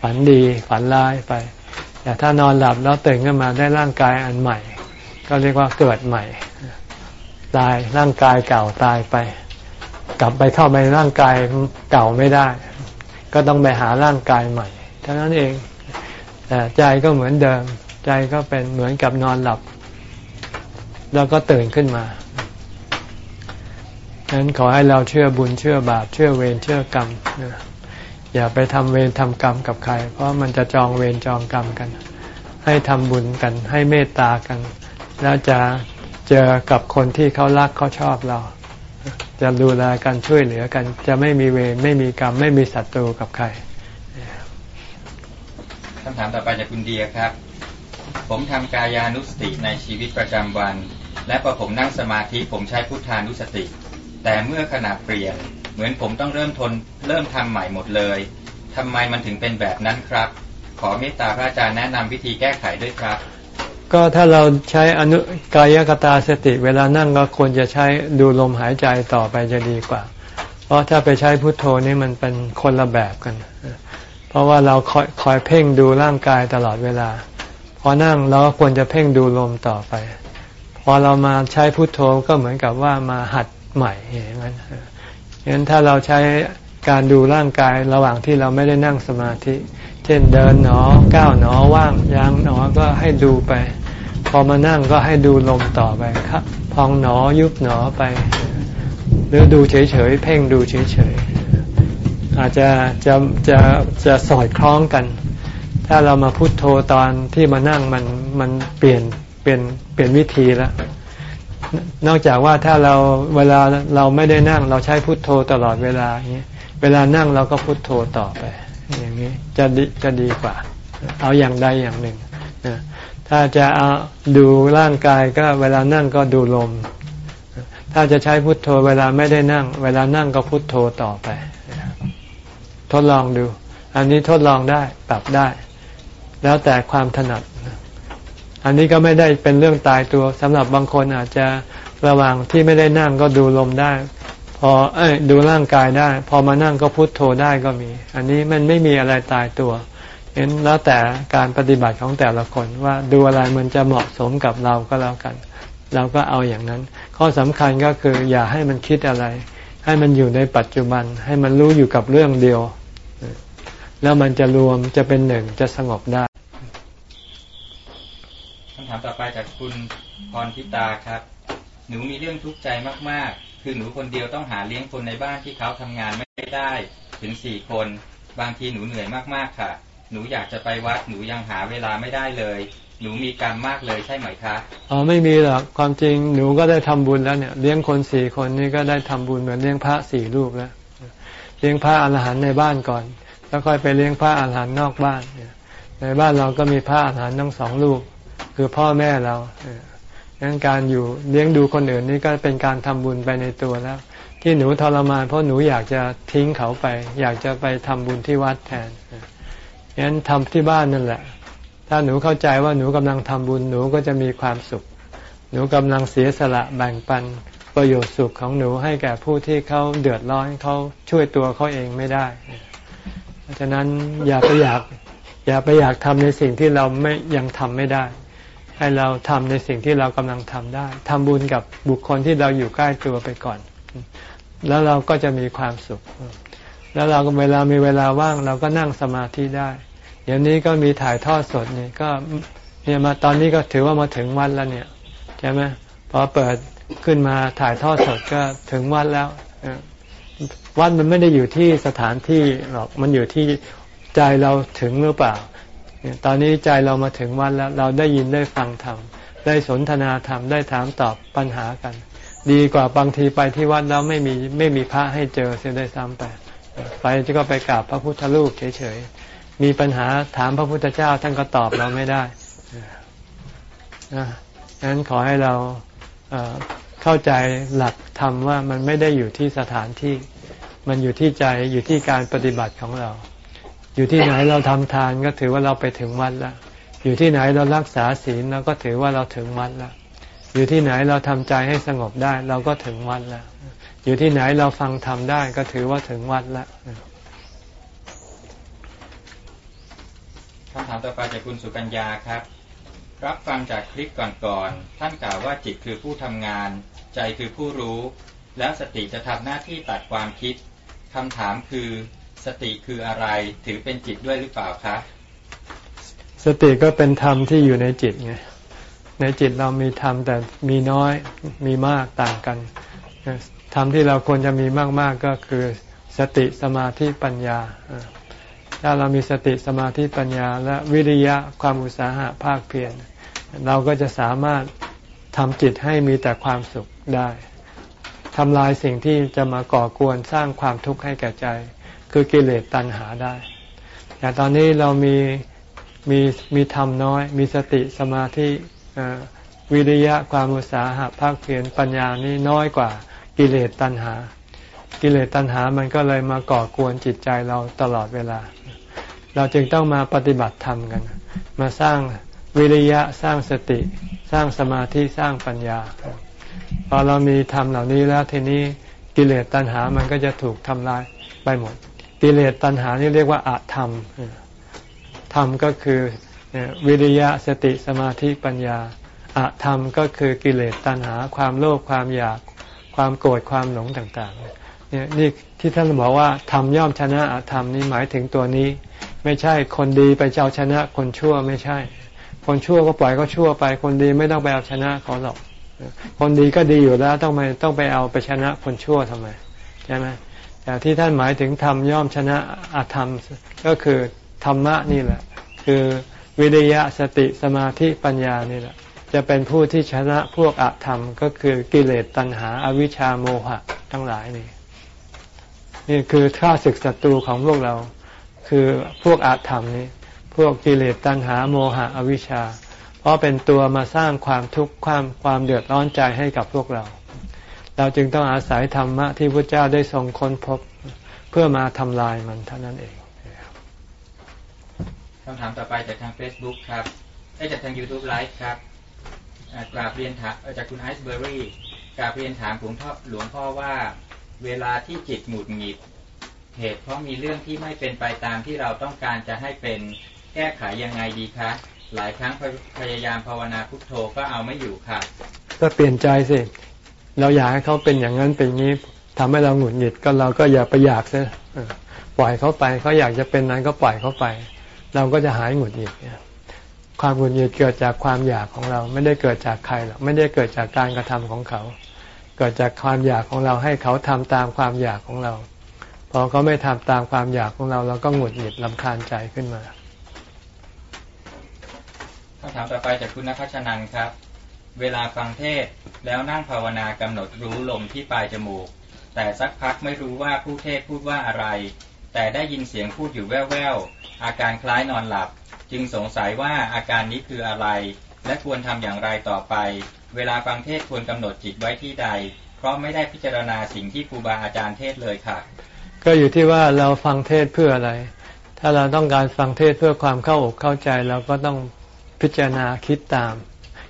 ฝันดีฝันร้ายไป แต่ถ้านอนหลับแล้วตื่นขึ้นมาได้ร่างกายอันใหม่ ก็เรียกว่าเกิดใหม่ ตายร่างกายเก่าตายไป กลับไปเข้าไปร่างกายเก่าไม่ได้ ก็ต้องไปหาร่างกายใหม่เท่านั้นเองแต่ใจก็เหมือนเดิม ใจก็เป็นเหมือนกับนอนหลับ แล้วก็ตื่นขึ้นมาฉะนั้นขอให้เราเชื่อบุญเชื่อบาปเชื่อเวรเชื่อกรรมอย่าไปทำเวรทำกรรมกับใคร เพราะมันจะจองเวรจองกรรมกัน ให้ทำบุญกัน ให้เมตตากัน แล้วจะเจอกับคนที่เขารักเขาชอบเรา จะดูแลกันช่วยเหลือกัน จะไม่มีเวรไม่มีกรรม ไม่มีศัตรูกับใครคำถามต่อไปจากคุณเดียครับ ผมทำกายานุสติในชีวิตประจำวัน และพอผมนั่งสมาธิผมใช้พุทธานุสติ แต่เมื่อขณะเปลี่ยน เหมือนผมต้องเริ่มทนเริ่มทำใหม่หมดเลยทำไมมันถึงเป็นแบบนั้นครับ ขอเมตตาพระอาจารย์แนะนำวิธีแก้ไขด้วยครับ ก็ถ้าเราใช้อนุกายกตาสติ เวลานั่งก็ควรจะใช้ดูลมหายใจต่อไปจะดีกว่า เพราะถ้าไปใช้พุทโธนี่มันเป็นคนละแบบกัน เพราะว่าเราคอยคอยเพ่งดูร่างกายตลอดเวลา พอนั่งเราควรจะเพ่งดูลมต่อไป พอเรามาใช้พุทโธก็เหมือนกับว่ามาหัดใหม่อย่างนั้นงั้นถ้าเราใช้การดูร่างกายระหว่างที่เราไม่ได้นั่งสมาธิ เช่นเดินหนอก้าวหนอว่างยางหนอก็ให้ดูไป พอมานั่งก็ให้ดูลมต่อไปครับ พองหนอยุบหนอไป หรือดูเฉยๆเพ่งดูเฉยๆอาจจะจะจะจะสอดคล้องกัน ถ้าเรามาพุโทโธตอนที่มานั่งมันมันเปลี่ยนเปลี่ยนเปลี่ยนวิธีแล้วนอกจากว่าถ้าเราเวลาเราไม่ได้นั่ง เราใช้พุโทโธตลอดเวลาอย่างนี้เวลานั่งเราก็พุโทโธต่อไป อย่างนี้จะดีจะดีกว่า เอาอย่างใดอย่างหนึ่งถ้าจะเอาดูร่างกายก็เวลานั่งก็ดูลม ถ้าจะใช้พุทโธเวลาไม่ได้นั่ง เวลานั่งก็พุทโธต่อไป ทดลองดู อันนี้ทดลองได้ปรับได้ แล้วแต่ความถนัด อันนี้ก็ไม่ได้เป็นเรื่องตายตัวสำหรับบางคนอาจจะระหว่างที่ไม่ได้นั่งก็ดูลมได้ พอเอ้ดูร่างกายได้ พอมานั่งก็พุโทโธได้ก็มี อันนี้มันไม่มีอะไรตายตัวเห็นแล้วแต่การปฏิบัติของแต่ละคนว่าดูอะไรมันจะเหมาะสมกับเราก็แล้วกัน เราก็เอาอย่างนั้น ข้อสำคัญก็คืออย่าให้มันคิดอะไร ให้มันอยู่ในปัจจุบัน ให้มันรู้อยู่กับเรื่องเดียว แล้วมันจะรวมจะเป็นหนึ่งจะสงบได้ามต่อไปจากคุณพรพิตาครับ หนูมีเรื่องทุกข์ใจมาก ๆ คือหนูคนเดียวต้องหาเลี้ยงคนในบ้านที่เขาทำงานไม่ได้ถึงสี่คน บางทีหนูเหนื่อยมาก ๆ ค่ะ หนูอยากจะไปวัด หนูยังหาเวลาไม่ได้เลย หนูมีกรรมมากเลยใช่ไหมคะอ๋อไม่มีหรอก ความจริงหนูก็ได้ทำบุญแล้วเนี่ย เลี้ยงคนสี่คนนี่ก็ได้ทำบุญเหมือนเลี้ยงพระสี่รูปแล้ว เลี้ยงพระอรหันต์ในบ้านก่อน แล้วค่อยไปเลี้ยงพระอาหารนอกบ้านในบ้านเราก็มีพระอาหารทั้งสองลูก คือพ่อแม่เราดังนั้นการอยู่เลี้ยงดูคนอื่นนี่ก็เป็นการทำบุญไปในตัวแล้ว ที่หนูทรมานเพราะหนูอยากจะทิ้งเขาไป อยากจะไปทำบุญที่วัดแทนงั้นทำที่บ้านนั่นแหละ ถ้าหนูเข้าใจว่าหนูกำลังทำบุญหนูก็จะมีความสุข หนูกำลังเสียสละแบ่งปันประโยชน์สุขของหนูให้แก่ผู้ที่เขาเดือดร้อนเขาช่วยตัวเขาเองไม่ได้ เพราะฉะนั้นอย่าไปอยาก อย่าไปอยากทำในสิ่งที่เราไม่ยังทำไม่ได้ ให้เราทำในสิ่งที่เรากำลังทำได้ทำบุญกับบุคคลที่เราอยู่ใกล้ตัวไปก่อน แล้วเราก็จะมีความสุข แล้วเราเวลามีเวลาว่างเราก็นั่งสมาธิได้ เดี๋ยวนี้ก็มีถ่ายทอดสดเนี่ยก็เนี่ยมาตอนนี้ก็ถือว่ามาถึงวันแล้วเนี่ยใช่ไหมพอเปิดขึ้นมาถ่ายทอดสดก็ถึงวันแล้ววัดมันไม่ได้อยู่ที่สถานที่หรอกมันอยู่ที่ใจเราถึงหรือเปล่า ตอนนี้ใจเรามาถึงวัดแล้วเราได้ยินได้ฟังธรรมได้สนทนาธรรมได้ถามตอบปัญหากัน ดีกว่าบางทีไปที่วัดแล้วไม่มีไม่มีพระให้เจอเสียได้ซ้ำไปไปก็ไปกราบพระพุทธรูปเฉยๆมีปัญหาถามพระพุทธเจ้าท่านก็ตอบเราไม่ได้ดังนั้นขอให้เราเข้าใจหลักธรรมว่ามันไม่ได้อยู่ที่สถานที่ มันอยู่ที่ใจอยู่ที่การปฏิบัติของเรา อยู่ที่ไหนเราทำทานก็ถือว่าเราไปถึงวัดแล้ว อยู่ที่ไหนเรารักษาศีลเราก็ถือว่าเราถึงวัดแล้ว อยู่ที่ไหนเราทำใจให้สงบได้ เราก็ถึงวัดแล้ว อยู่ที่ไหนเราฟังทำได้ก็ถือว่าถึงวัดแล้วคำถามต่อไปจากคุณสุกัญญาครับ รับฟังจากคลิปก่อนๆท่านกล่าวว่าจิตคือผู้ทำงาน ใจคือผู้รู้ แล้วสติจะทำหน้าที่ตัดความคิดคำถามคือ สติคืออะไร ถือเป็นจิตด้วยหรือเปล่าคะ สติก็เป็นธรรมที่อยู่ในจิตไงในจิตเรามีธรรมแต่มีน้อยมีมากต่างกันธรรมที่เราควรจะมีมาก ๆก็คือสติสมาธิปัญญา ถ้าเรามีสติสมาธิปัญญา และวิริยะความอุตสาหะภาคเพียรเราก็จะสามารถทำจิตให้มีแต่ความสุขได้ทำลายสิ่งที่จะมาก่อกวนสร้างความทุกข์ให้แก่ใจ คือกิเลสตัณหาได้ แต่ตอนนี้เรามีมีมีธรรมน้อย มีสติสมาธิวิริยะความอุตสาหะภาคเพียรปัญญานี่น้อยกว่ากิเลสตัณหา กิเลสตัณหามันก็เลยมาก่อกวนจิตใจเราตลอดเวลา เราจึงต้องมาปฏิบัติธรรมกัน มาสร้างวิริยะสร้างสติ สร้างสมาธิสร้างปัญญา พอเรามีธรรมเหล่านี้แล้วทีนี้กิเลสตัณหามันก็จะถูกทำลายไปหมด กิเลสตัณหานี่เรียกว่าอะธรรมธรรมก็คือวิริยะสติสมาธิปัญญาอะธรรมก็คือกิเลสตัณหา ความโลภความอยากความโกรธความหลงต่างๆเนี่ยนี่ที่ท่านบอกว่าธรรมย่อมชนะอะธรรมนี่หมายถึงตัวนี้ ไม่ใช่คนดีไปเจ้าชนะคนชั่วไม่ใช่ คนชั่วก็ปล่อยก็ชั่วไป คนดีไม่ต้องไปเอาชนะเขาหรอกคนดีก็ดีอยู่แล้วต้องไปต้องไปเอาไปชนะคนชั่วทำไมใช่ไหม แต่ที่ท่านหมายถึงธรรมย่อมชนะอาธรรมก็คือธรรมะนี่แหละ คือวิริยะสติสมาธิปัญญานี่แหละ จะเป็นผู้ที่ชนะพวกอธรรม ก็คือกิเลสตัณหาอาวิชชาโมหะทั้งหลายนี่นี่คือข้าศึกศัตรูของพวกเรา คือพวกอาธรรมนี้ พวกกิเลสตัณหาโมหะอวิชชา เพราะเป็นตัวมาสร้างความทุกข์ความความเดือดร้อนใจให้กับพวกเรา เราจึงต้องอาศัยธรรมะที่พระเจ้าได้ทรงค้นพบเพื่อมาทำลายมันเท่านั้นเองคำถามต่อไปจากทาง Facebook ครับได้จากทาง YouTube Live ครับกราบเรียนถามจากคุณไอซ์เบอร์รี่กราบเรียนถามหลวงพ่อหลวงพ่อว่า เวลาที่จิตหงุดหงิดเหตุเพราะมีเรื่องที่ไม่เป็นไปตามที่เราต้องการจะให้เป็นแก้ไขยังไงดีคะ หลายครั้งพยายามภาวนาพุทโธก็เอาไม่อยู่ค่ะ ก็เปลี่ยนใจสิ เราอยากให้เขาเป็นอย่างนั้นเป็นงี้ทำให้เราหงุดหงิดก็เราก็อย่าไปอยากซะปล่อยเขาไปเขาอยากจะเป็นนั้นก็ปล่อยเขาไป เราก็จะหายหงุดหงิดความหงุดหงิดเกิดจากความอยากของเรา ไม่ได้เกิดจากใครหรอกไม่ได้เกิดจากการกระทำของเขา เกิดจากความอยากของเราให้เขาทำตามความอยากของเราพอเขาไม่ทำตามความอยากของเรา เราก็หงุดหงิดลำคาญใจขึ้นมาคำถามต่อไปจากคุณนภัชนันครับ เวลาฟังเทศแล้วนั่งภาวนากำหนดรู้ลมที่ปลายจมูก แต่สักพักไม่รู้ว่าผู้เทศพูดว่าอะไร แต่ได้ยินเสียงพูดอยู่แว่วๆอาการคล้ายนอนหลับ จึงสงสัยว่าอาการนี้คืออะไร และควรทำอย่างไรต่อไป เวลาฟังเทศควรกำหนดจิตไว้ที่ใด เพราะไม่ได้พิจารณาสิ่งที่ครูบาอาจารย์เทศเลยค่ะ ก็อยู่ที่ว่าเราฟังเทศเพื่ออะไร ถ้าเราต้องการฟังเทศเพื่อความเข้าอกเข้าใจเราก็ต้องพิจารณาคิดตาม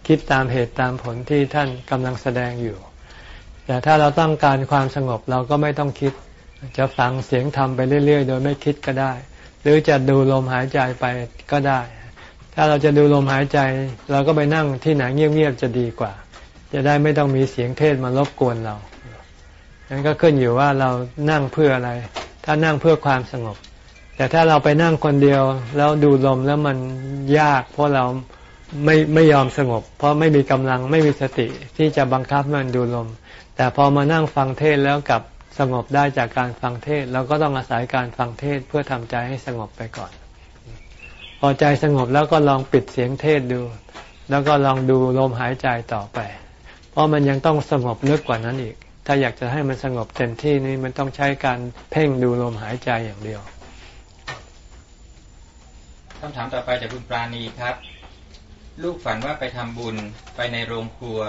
คิดตามเหตุตามผลที่ท่านกำลังแสดงอยู่ แต่ถ้าเราต้องการความสงบเราก็ไม่ต้องคิด จะฟังเสียงธรรมไปเรื่อย ๆ โดยไม่คิดก็ได้ หรือจะดูลมหายใจไปก็ได้ ถ้าเราจะดูลมหายใจ เราก็ไปนั่งที่ไหนเงียบๆจะดีกว่า จะได้ไม่ต้องมีเสียงเทศมารบกวนเรานั้นก็ขึ้นอยู่ว่าเรานั่งเพื่ออะไร ถ้านั่งเพื่อความสงบ แต่ถ้าเราไปนั่งคนเดียวแล้วดูลมแล้วมันยาก เพราะเรา ไม่ไม่ยอมสงบ เพราะไม่มีกำลังไม่มีสติที่จะบังคับมันดูลม แต่พอมานั่งฟังเทศแล้วกับสงบได้จากการฟังเทศเราก็ต้องอาศัยการฟังเทศเพื่อทำใจให้สงบไปก่อน พอใจสงบแล้วก็ลองปิดเสียงเทศดู แล้วก็ลองดูลมหายใจต่อไป เพราะมันยังต้องสงบลึกกว่านั้นอีก ถ้าอยากจะให้มันสงบเต็มที่นี่มันต้องใช้การเพ่งดูลมหายใจอย่างเดียวคำถามต่อไปจากคุณปราณีครับ ลูกฝันว่าไปทำบุญไปในโรงครัว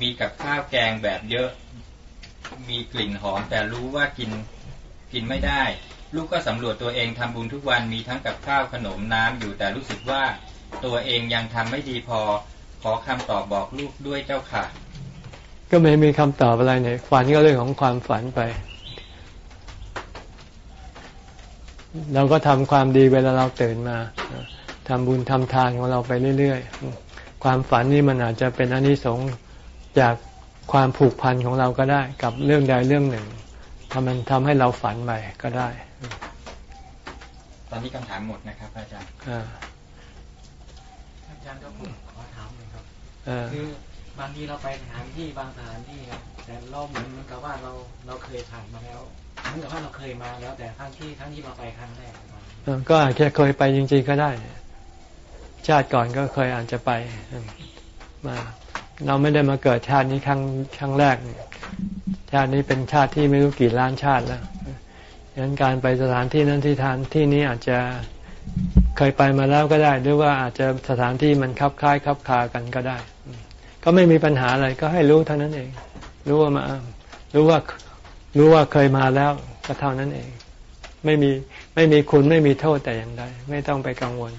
มีกับข้าวแกงแบบเยอะ มีกลิ่นหอมแต่รู้ว่ากินกินไม่ได้ ลูกก็สำรวจตัวเองทำบุญทุกวันมีทั้งกับข้าวขนมน้ำอยู่แต่รู้สึกว่าตัวเองยังทำไม่ดีพอ ขอคำตอบบอกลูกด้วยเจ้าค่ะ ก็ไม่มีคำตอบอะไรเนี่ยฝันก็เรื่องของความฝันไปเราก็ทำความดีเวลาเราตื่นมา ทำบุญทำทานของเราไปเรื่อยๆ ความฝันนี่มันอาจจะเป็นอนิสงส์จากความผูกพันของเราก็ได้ กับเรื่องใดเรื่องหนึ่งทำมันทำให้เราฝันไปก็ได้ ตอนนี้คำถามหมดนะครับ อาจารย์อาจารย์ก็ขอถามหน่อยครับคือบางทีเราไปสถานที่บางสถานที่ครับแต่เราเหมือนเหมือนกับว่าเราเราเคยผ่านมาแล้วเหมือนกับว่าเราเคยมาแล้วแต่ครั้งที่ครั้งที่เราไปครั้งแรกก็อาจจะเคยไปจริงๆก็ได้ ชาติก่อนก็เคยอาจจะไปมา เราไม่ได้มาเกิดชาตินี้ครั้งครั้งแรก ชาตินี้เป็นชาติที่ไม่รู้กี่ล้านชาติแล้วดังนั้นการไปสถานที่นั้นที่ทานที่นี้อาจจะเคยไปมาแล้วก็ได้ หรือว่าอาจจะสถานที่มันคับคล้ายคับคากันก็ได้ ก็ไม่มีปัญหาอะไรก็ให้รู้เท่านั้นเอง รู้ว่ามารู้ว่ารู้ว่าเคยมาแล้วก็เท่านั้นเอง ไม่มีไม่มีคุณไม่มีโทษแต่อย่างใดไม่ต้องไปกังวล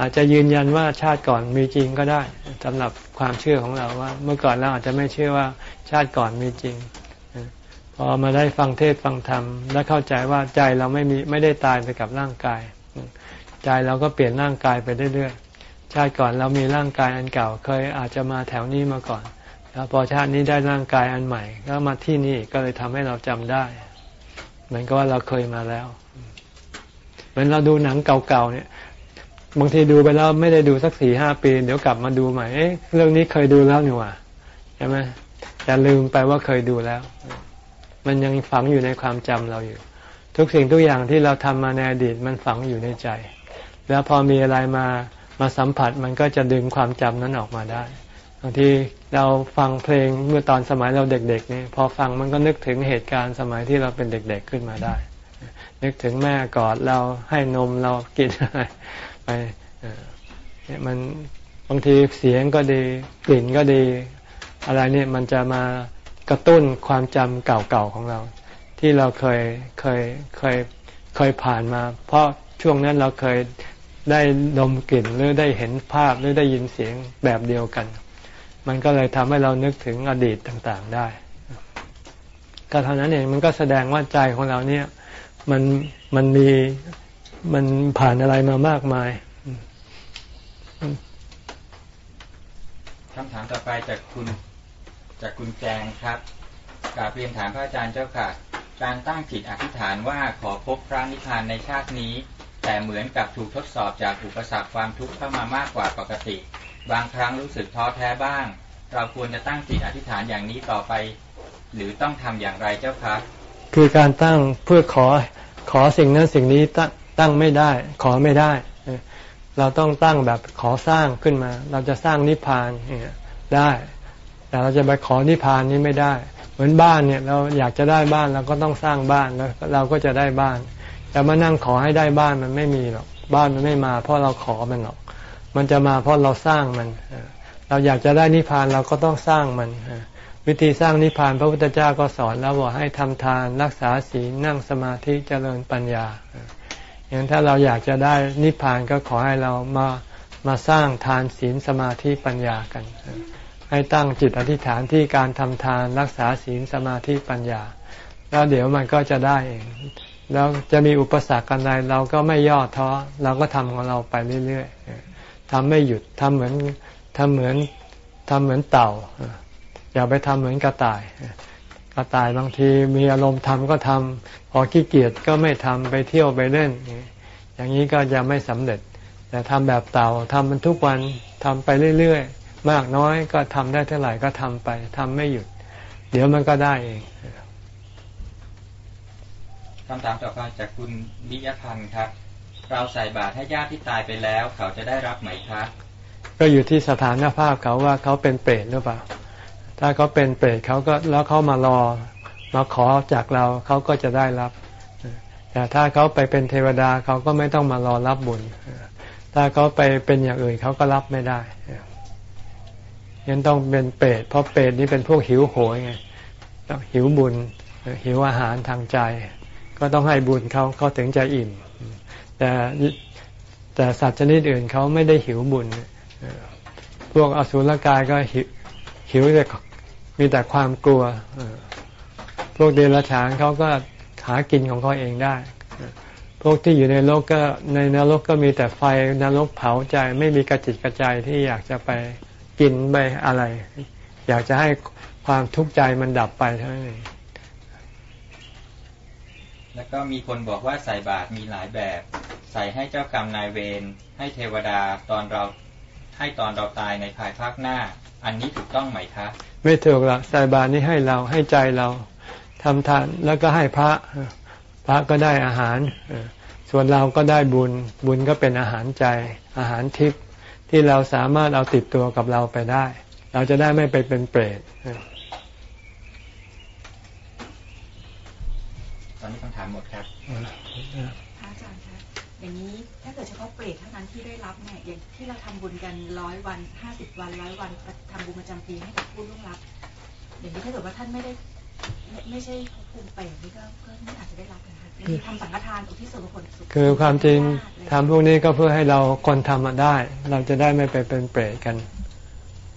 อาจจะยืนยันว่าชาติก่อนมีจริงก็ได้สำหรับความเชื่อของเราว่า เมื่อก่อนเราอาจจะไม่เชื่อว่าชาติก่อนมีจริงพอมาได้ฟังเทศฟังธรรม และเข้าใจว่าใจเราไม่มีไม่ได้ตายไปกับร่างกาย ใจเราก็เปลี่ยนร่างกายไปเรื่อยๆชาติก่อนเรามีร่างกายอันเก่าเคยอาจจะมาแถวนี้มาก่อน แล้วพอชาตินี้ได้ร่างกายอันใหม่ ก็มาที่นี่ก็เลยทำให้เราจำได้เหมือนกับว่าเราเคยมาแล้ว เหมือนเราดูหนังเก่าๆเนี่ย บางทีดูไปแล้วไม่ได้ดูสักสี่ห้าปี เดี๋ยวกลับมาดูใหม่เอ๊ะเรื่องนี้เคยดูแล้วนี่หว่าใช่ไหมแต่ลืมไปว่าเคยดูแล้ว มันยังฝังอยู่ในความจำเราอยู่ ทุกสิ่งทุกอย่างที่เราทำมาในอดีตมันฝังอยู่ในใจ แล้วพอมีอะไรมามาสัมผัสมันก็จะดึงความจำนั้นออกมาได้บางทีเราฟังเพลงเมื่อตอนสมัยเราเด็กๆนี่พอฟังมันก็นึกถึงเหตุการณ์สมัยที่เราเป็นเด็กๆขึ้นมาได้ นึกถึงแม่กอดเราให้นมเรากินอะไร ไปเนี่ยมันบางทีเสียงก็ดีกลิ่นก็ดี อะไรเนี่ยมันจะมากระตุ้นความจำเก่าๆของเรา ที่เราเคยเคยเคยเคยผ่านมา เพราะช่วงนั้นเราเคยได้ดมกลิ่นหรือได้เห็นภาพหรือได้ยินเสียงแบบเดียวกัน มันก็เลยทำให้เรานึกถึงอดีตต่างๆได้ ก็เท่านั้นเองมันก็แสดงว่าใจของเราเนี่ย มันมันมี มันผ่านอะไรมามากมายคำถามต่อไปจากคุณจากคุณแจงครับกราบเรียนถามพระอาจารย์เจ้าค่ะ การตั้งจิตอธิษฐานว่าขอพบพระนิพพานในชาตินี้ แต่เหมือนกับถูกทดสอบจากอุปสรรคความทุกข์เข้ามามากกว่าปกติ บางครั้งรู้สึกท้อแท้บ้าง เราควรจะตั้งจิตอธิษฐานอย่างนี้ต่อไป หรือต้องทำอย่างไรเจ้าคะคือการตั้งเพื่อขอขอสิ่งนั้นสิ่งนี้ตั้ง ตั้งไม่ได้ ขอไม่ได้ เราต้องตั้งแบบขอสร้างขึ้นมา เราจะสร้างนิพพานได้ แต่เราจะไปขอนิพพานนี้ไม่ได้ เหมือนบ้านเนี่ยเราอยากจะได้บ้านเราก็ต้องสร้างบ้านแล้วเราก็จะได้บ้านแต่มานั่งขอให้ได้บ้านมันไม่มีหรอกบ้านมันไม่มา เพราะเราขอมันหรอก มันจะมาเพราะเราสร้างมัน เราอยากจะได้นิพพานเราก็ต้องสร้างมันวิธีสร้างนิพพานพระพุทธเจ้าก็สอนแล้วบอกให้ทำทานรักษาศีลนั่งสมาธิเจริญปัญญา อย่างนั้นถ้าเราอยากจะได้นิพพานก็ขอให้เรามามาสร้างทานศีลสมาธิปัญญากัน ให้ตั้งจิตอธิษฐานที่การทำทานรักษาศีลสมาธิปัญญา แล้วเดี๋ยวมันก็จะได้เองแล้วจะมีอุปสรรคกันใดเราก็ไม่ย่อท้อเราก็ทำของเราไปเรื่อยๆทำไม่หยุดทำเหมือนทำเหมือนทำเหมือนเต่าอย่าไปทำเหมือนกระต่าย กระต่ายบางทีมีอารมณ์ทำก็ทำ พอขี้เกียจก็ไม่ทำไปเที่ยวไปเล่น อย่างนี้ก็จะไม่สำเร็จ แต่ทำแบบเต่าทำมันทุกวันทำไปเรื่อยๆ มากน้อยก็ทำได้เท่าไหร่ก็ทำไปทำไม่หยุด เดี๋ยวมันก็ได้เองคำถามต่อไปจากคุณวิยพันธ์ครับ เราใส่บาตรให้ญาติที่ตายไปแล้ว เขาจะได้รับไหมครับก็อยู่ที่สถานภาพเขาว่าเขาเป็นเปรตหรือเปล่า ถ้าเขาเป็นเปรตเขาก็แล้วเขามารอ มาขอจากเราเขาก็จะได้รับ แต่ถ้าเขาไปเป็นเทวดาเขาก็ไม่ต้องมารอรับบุญ ถ้าเขาไปเป็นอย่างอื่นเขาก็รับไม่ได้ยังต้องเป็นเปรตเพราะเปรตนี่เป็นพวกหิวโหยไงต้องหิวบุญหิวอาหารทางใจ ก็ต้องให้บุญเขาเขาถึงจะอิ่ม แต่แต่สัตว์ชนิดอื่นเขาไม่ได้หิวบุญ พวกอสุรกายก็หิวหิวแต่มีแต่ความกลัว พวกเดรัจฉานเขาก็หากินของเขาเองได้ พวกที่อยู่ในโลกก็ในนรกก็มีแต่ไฟนรกเผาใจไม่มีกระจิตกระใจที่อยากจะไปกินไปอะไร อยากจะให้ความทุกข์ใจมันดับไปเท่านั้นเองแล้วก็มีคนบอกว่าใส่บาตรมีหลายแบบ ใส่ให้เจ้ากรรมนายเวรให้เทวดาตอนเราให้ตอนเราตายในภายภาคหน้า อันนี้ถูกต้องไหมคะ ไม่ถูกละใส่บาตรนี้ให้เราให้ใจเรา ทำทานแล้วก็ให้พระ พระก็ได้อาหาร ส่วนเราก็ได้บุญ บุญก็เป็นอาหารใจ อาหารทิพย์ที่เราสามารถเอาติดตัวกับเราไปได้ เราจะได้ไม่ไปเป็นเปรตตอนนี้คำถามหมดครับพระอาจารย์ครับอย่างนี้ถ้าเกิดเฉพาะเปรตเท่านั้นที่ได้รับเนี่ยอย่างที่เราทำบุญกันร้อยวันห้าสิบวันร้อยวันทำบุญประจำปีให้กับผู้ล่วงลับอย่างนี้ถ้าเกิดว่าท่านไม่ได้ ไม่ใช่ภูมิเปรตนี่ก็ไม่อาจจะได้รับนะคะทำสังฆทานอุทิศส่วนกุศลคือความจริงทำพวกนี้ก็เพื่อให้เราคนทำมาได้ เราจะได้ไม่ไปเป็นเปรตกัน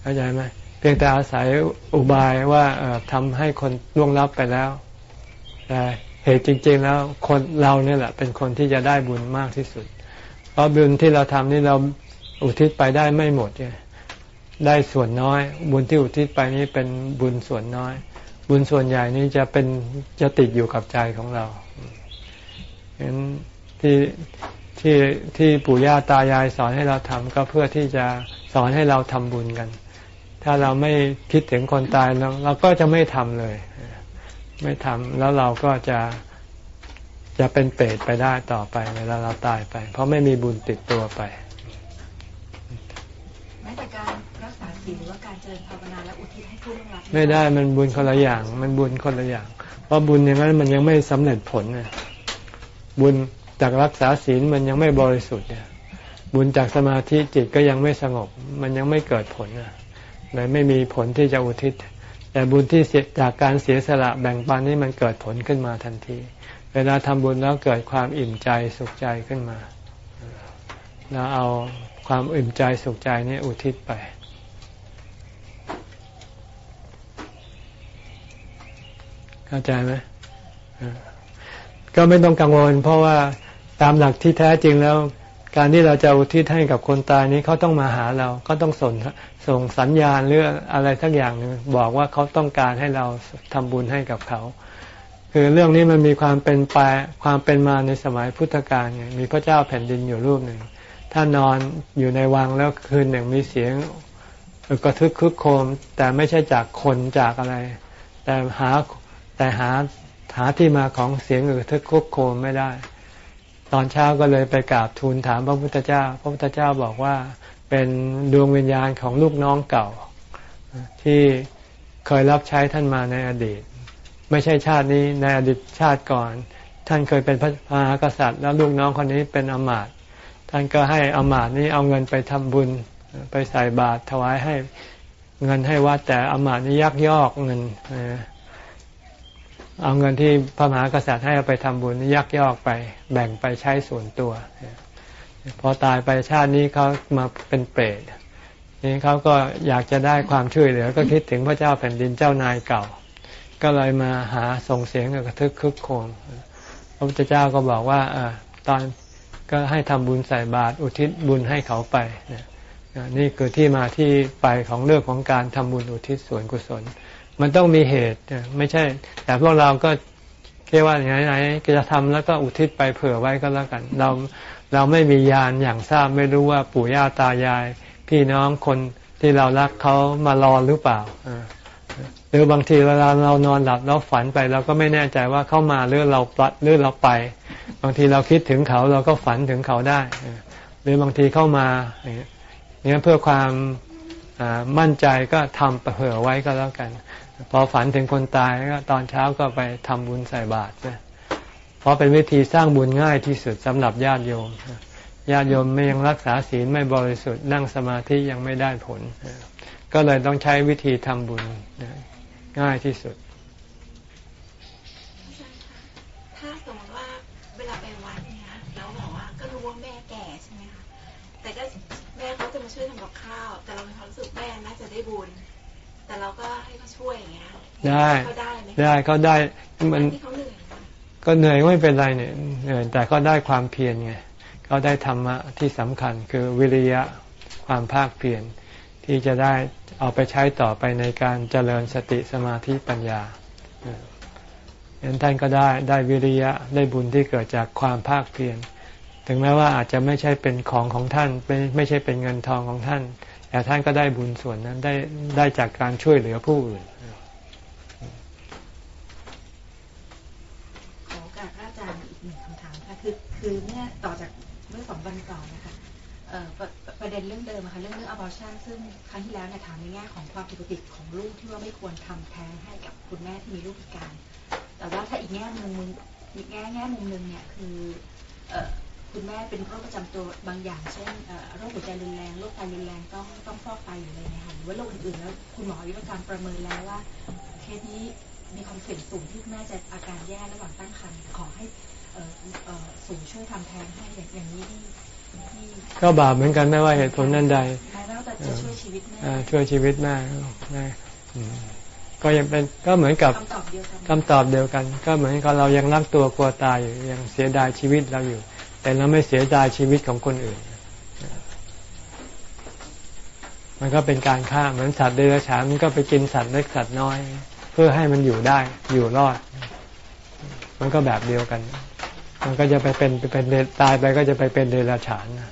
เข้าใจไหมเพียงแต่อาศัยอุบายว่าทำให้คนล่วงลับไปแล้วแต่เหตุจริง ๆ แล้วคนเราเนี่ยแหละ เป็นคนที่จะได้บุญมากที่สุด เพราะบุญที่เราทำนี่เราอุทิศไปได้ไม่หมดเนี่ได้ส่วนน้อย บุญที่อุทิศไปนี้เป็นบุญส่วนน้อย บุญส่วนใหญ่นี้จะเป็นจะติดอยู่กับใจของเราเห็นที่ที่ที่ปู่ย่าตายายสอนให้เราทำก็เพื่อที่จะสอนให้เราทำบุญกัน ถ้าเราไม่คิดถึงคนตายเราเราก็จะไม่ทำเลย ไม่ทำแล้วเราก็จะจะเป็นเปรตไปได้ต่อไปเวลาเราตายไป เพราะไม่มีบุญติดตัวไปแม้แต่การรักษา ศีลหรือว่าการเจริญภาวนาและอุทิศให้ผู้ร่วงรับไม่ได้มันบุญคนละอย่าง มันบุญคนละอย่าง เพราะบุญอย่างนั้นมันยังไม่สำเร็จผลเนี่ยบุญจากรักษาศีลมันยังไม่บริสุทธิ์เนี่ยบุญจากสมาธิจิตก็ยังไม่สงบ มันยังไม่เกิดผลเลยไม่มีผลที่จะอุทิศ แต่บุญที่จากการเสียสละแบ่งปันนี่มันเกิดผลขึ้นมาทันที เวลาทำบุญแล้วเกิดความอิ่มใจสุขใจขึ้นมาแล้วเอาความอิ่มใจสุขใจนี่อุทิศไป เข้าใจไหมก็ไม่ต้องกังวล เพราะว่าตามหลักที่แท้จริงแล้ว การที่เราจะอุทิศให้กับคนตายนี้เขาต้องมาหาเราก็ต้องส่งส่งสัญญาณหรืออะไรทั้งอย่างหนึ่งบอกว่าเขาต้องการให้เราทำบุญให้กับเขา คือเรื่องนี้มันมีความเป็นไปความเป็นมาในสมัยพุทธกาลไงมีพระเจ้าแผ่นดินอยู่รูปหนึ่งท่านนอนอยู่ในวังแล้วคืนหนึ่งมีเสียงกระทึกคึกโคม แต่ไม่ใช่จากคนจากอะไร แต่หา แต่หาหาที่มาของเสียงอึกทึกคุกโคมไม่ได้ ตอนเช้าก็เลยไปกราบทูลถามพระพุทธเจ้า พระพุทธเจ้าบอกว่าเป็นดวงวิญญาณของลูกน้องเก่า ที่เคยรับใช้ท่านมาในอดีต ไม่ใช่ชาตินี้ในอดีตชาติก่อน ท่านเคยเป็นพระมหากษัตริย์แล้วลูกน้องคนนี้เป็นอมาตยท่านก็ให้อมาตนี้เอาเงินไปทำบุญไปใส่บาตรถวายให้เงินให้วัดแต่อมาตนี้ยักยอกเงิน เอาเงินที่พระมหากษัตริย์ให้เอาไปทำบุญยักยอกไป แบ่งไปใช้ส่วนตัว พอตายไปชาตินี้เขามาเป็นเปรตนี่เขาก็อยากจะได้ความช่วยเหลือ ก็คิดถึงพระเจ้าแผ่นดินเจ้านายเก่า ก็เลยมาหาส่งเสียงกระทึกคึกโคมพระพุทธเจ้าก็บอกว่าอตอนก็ให้ทำบุญใส่บาตรอุทิศบุญให้เขาไปนี่คือที่มาที่ไปของเรื่องของการทำบุญอุทิศส่วนกุศล มันต้องมีเหตุไม่ใช่ แต่พวกเราก็เรียกว่าอย่างไรก็จะทำแล้วก็อุทิศไปเผื่อไว้ก็แล้วกัน เราเราไม่มียานอย่างทราบไม่รู้ว่าปู่ย่าตายาย พี่น้องคนที่เรารักเขามารอหรือเปล่าหรือบางทีเวลาเรานอนหลับแล้วฝันไปเราก็ไม่แน่ใจว่าเข้ามาหรือเราปลัดหรือเราไป บางทีเราคิดถึงเขาเราก็ฝันถึงเขาได้ หรือบางทีเข้ามาเนี่ยเพื่อความมั่นใจก็ทำเผื่อไว้ก็แล้วกัน พอฝันถึงคนตายก็ตอนเช้าก็ไปทำบุญใส่บาตรเพราะเป็นวิธีสร้างบุญง่ายที่สุดสำหรับญาติโยมญาติโยมไม่ยังรักษาศีลไม่บริสุทธิ์นั่งสมาธิยังไม่ได้ผล ก็เลยต้องใช้วิธีทำบุญง่ายที่สุดถ้าสมมติว่าเวลาไปวัดเนี่ยแล้วบอกว่าก็รู้ว่าแม่แก่ใช่ไหมคะแต่ก็แม่เขาจะมาช่วยทำกับข้าว แต่เรามีความรู้สึกแม่น่าจะได้บุญ แต่เราก็ ช่วยอย่างเงี้ยได้เขาได้ไหมได้เขาได้มันที่เขาเหนื่อยนะก็เหนื่อยไม่เป็นไรเนี่ยเหนื่อยแต่ก็ได้ความเพียรไงก็ได้ธรรมะที่สำคัญคือวิริยะความภาคเพียรที่จะได้เอาไปใช้ต่อไปในการเจริญสติสมาธิปัญญาเห็นท่านก็ได้ได้วิริยะได้บุญที่เกิดจากความภาคเพียรถึงแม้ว่าอาจจะไม่ใช่เป็นของของท่านเป็นไม่ใช่เป็นเงินทองของท่าน แต่ท่านก็ได้บุญส่วนนั้นได้ได้จากการช่วยเหลือผู้อื่นขอโอกาสพระอาจารย์อีกหนึ่งคำถามค่ะคือคือเมื่อต่อจากเมื่อสองวันก่อนนะคะเอ่อประประเด็นเรื่องเดิมอะค่ะเรื่องเรื่อง abortion ซึ่งครั้งที่แล้วเนี่ยถามในแง่ของความผิดปกติของลูกที่ว่าไม่ควรทำแท้งให้กับคุณแม่ที่มีลูกพิการ แต่ว่าถ้าอีกแง่มุมหนึงอีกแง่แง่มุมหนึ่งเนี่ยคือเอ่อ คุณแม่เป็นโรคประจำตัวบางอย่างเช่นเอ่อโรคหัวใจรุนแรงโรคไตรุนแรงต้องต้องฟอกไตหรืออะไรเนี่ยค่ะหรือว่าโรคอื่นๆแล้วคุณหมออายุรกรรมประเมินแล้วว่าเคสนี้มีความเสี่ยงสูงที่คุณแม่จะอาการแย่ระหว่างตั้งครรภ์ขอให้เอ่อเอ่อศูนย์ช่วยทำแท้งให้อย่างอย่างนี้ที่ที่ก็บาปเหมือนกันไม่ว่าเหตุผลนั้นใดแม้ว่าจะช่วยชีวิตแม่อ่าช่วยชีวิตแม่แม่อืมก็ยังเป็นก็เหมือนกับคำตอบเดียวกันคำตอบเดียวกัน ก็เหมือนกับเรายังรักตัวกลัวตายอยู่ยังเสียดายชีวิตเราอยู่ แต่เราไม่เสียดายชีวิตของคนอื่น มันก็เป็นการฆ่าเหมือนสัตว์เดรัจฉานมันก็ไปกินสัตว์เล็กสัตว์น้อย เพื่อให้มันอยู่ได้อยู่รอด มันก็แบบเดียวกัน มันก็จะไปเป็นไปเป็นตายไปก็จะไปเป็นเดรัจฉานนะ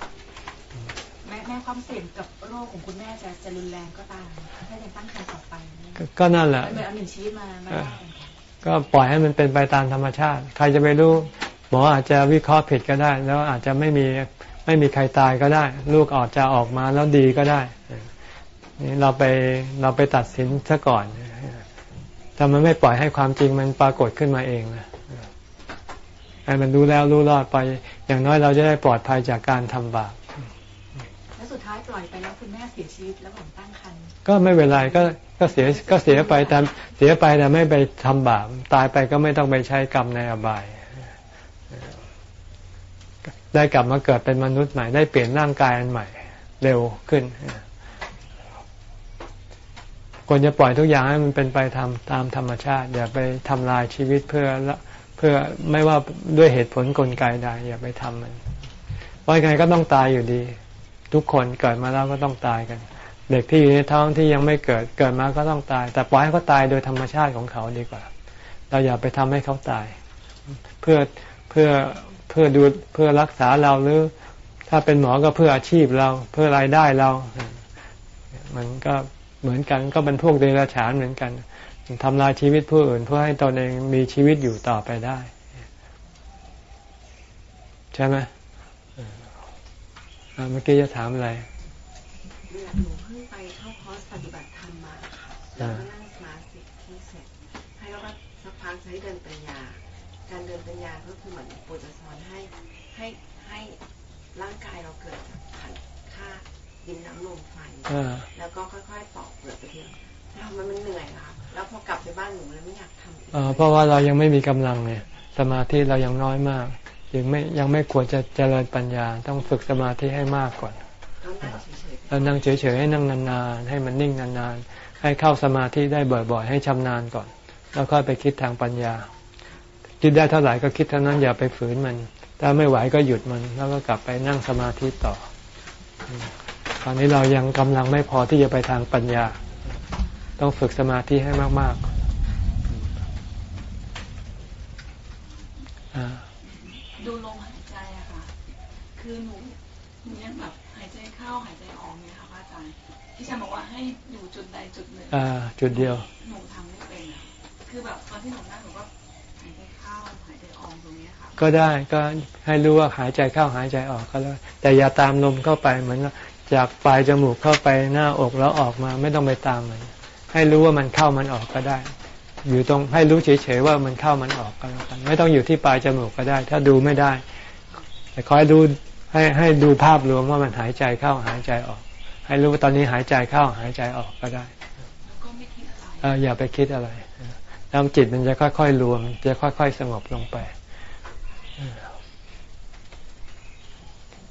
แม้แม้ความเสี่ยงกับโรคของคุณแม่จะจะรุนแรงก็ตามถ้ายังตั้งครรภ์ต่อไปเนี่ยก็ก็นั่นแหละมันเหมือนเอาหนึ่งชีวิตมามาแลกกันค่ะก็ปล่อยให้มันเป็นไปตามธรรมชาติ ใครจะไปรู้ หมออาจจะวิเคราะห์ผิดก็ได้ แล้วอาจจะไม่มีไม่มีใครตายก็ได้ ลูกอาจจะออกมาแล้วดีก็ได้นี่เราไปเราไปตัดสินซะก่อนถ้ามันไม่ปล่อยให้ความจริงมันปรากฏขึ้นมาเองนะให้มันรู้แล้วรู้รอดไปอย่างน้อยเราจะได้ปลอดภัยจากการทำบาปแล้วสุดท้ายปล่อยไปแล้วคุณแม่เสียชีวิตแล้วผมตั้งครรภ์ก็ไม่เป็นไรก็ก็เสียก็เสียไปแต่เสียไปแต่ไม่ไปทำบาปตายไปก็ไม่ต้องไปใช้กรรมในอบาย ได้กลับมาเกิดเป็นมนุษย์ใหม่ได้เปลี่ยนร่างกายอันใหม่ เร็วขึ้นควรจะปล่อยทุกอย่างให้มันเป็นไปตามตามธรรมชาติ อย่าไปทำลายชีวิตเพื่อเพื่อไม่ว่าด้วยเหตุผลกลไกใดอย่าไปทำมันเพราะยังไงก็ต้องตายอยู่ดี ทุกคนเกิดมาแล้วก็ต้องตายกัน เด็กที่อยู่ในท้องที่ยังไม่เกิดเกิดมาก็ต้องตาย แต่ปล่อยให้เขาตายโดยธรรมชาติของเขาดีกว่า เราอย่าไปทำให้เขาตาย เพื่อ พื่อเพื่อดูเพื่อรักษาเราหรือ ถ้าเป็นหมอก็เพื่ออาชีพเรา เพื่อรายได้เรา มันก็เหมือนกันก็เป็นพวกเดรัจฉานเหมือนกันทำลายชีวิตผู้อื่น เพื่อให้ตนเองมีชีวิตอยู่ต่อไปได้ ใช่ไหมอ่าเมื่อกี้จะถามอะไรหนูเพิ่งไปเข้าคอร์สปฏิบัติธรรมมาค่ะ แล้วก็ค่อยๆปอกเปลือกไปทีละแล้วมันมันเหนื่อยอะค่ะแล้วพอกลับไปบ้านหนูเลยไม่อยากทำอีกเอ่อเพราะว่าเรายังไม่มีกำลังเนี่ย สมาธิเรายังน้อยมากยังไม่ยังไม่ควรจะเจริญปัญญาต้องฝึกสมาธิให้มากก่อนต้องนั่งเฉยๆแล้วนั่งเฉยๆให้นั่งนานๆให้มันนิ่งนานๆให้เข้าสมาธิได้บ่อย ๆ ให้ชำนาญก่อน แล้วค่อยไปคิดทางปัญญา คิดได้เท่าไหร่ก็คิดเท่านั้นอย่าไปฝืนมัน ถ้าไม่ไหวก็หยุดมัน แล้วก็กลับไปนั่งสมาธิต่อ อืมตอนนี้เรายังกำลังไม่พอที่จะไปทางปัญญา ต้องฝึกสมาธิให้มากๆอ่าดูลมหายใจอะค่ะ คือหนูหนูยังแบบหายใจเข้าหายใจออกเนี่ยค่ะพระอาจารย์ที่ฉันบอกว่าให้อยู่จุดใดจุดหนึ่งอ่า จุดเดียว หนูทำไม่เป็นอะคือแบบตอนที่หนูนั่งหนูก็หายใจเข้าหายใจออกตรงเนี้ยค่ะ ก็ได้ก็ให้รู้ว่าหายใจเข้าหายใจออกก็แล้ว แต่อย่าตามลมเข้าไปเหมือน จากปลายจมูกเข้าไปหน้าอกแล้วออกมาไม่ต้องไปตามมัน ให้รู้ว่ามันเข้ามันออกก็ได้ อยู่ตรงให้รู้เฉยๆว่ามันเข้ามันออกก็แล้วกันไม่ต้องอยู่ที่ปลายจมูกก็ได้ ถ้าดูไม่ได้ แต่คอยดูให้ให้ดูภาพรวมว่ามันหายใจเข้าหายใจออก ให้รู้ว่าตอนนี้หายใจเข้าหายใจออกก็ได้แล้วก็ไม่คิดอะไรเอ่ออย่าไปคิดอะไรแล้วจิตมันจะค่อยๆรวมจะค่อย ๆ สงบลงไป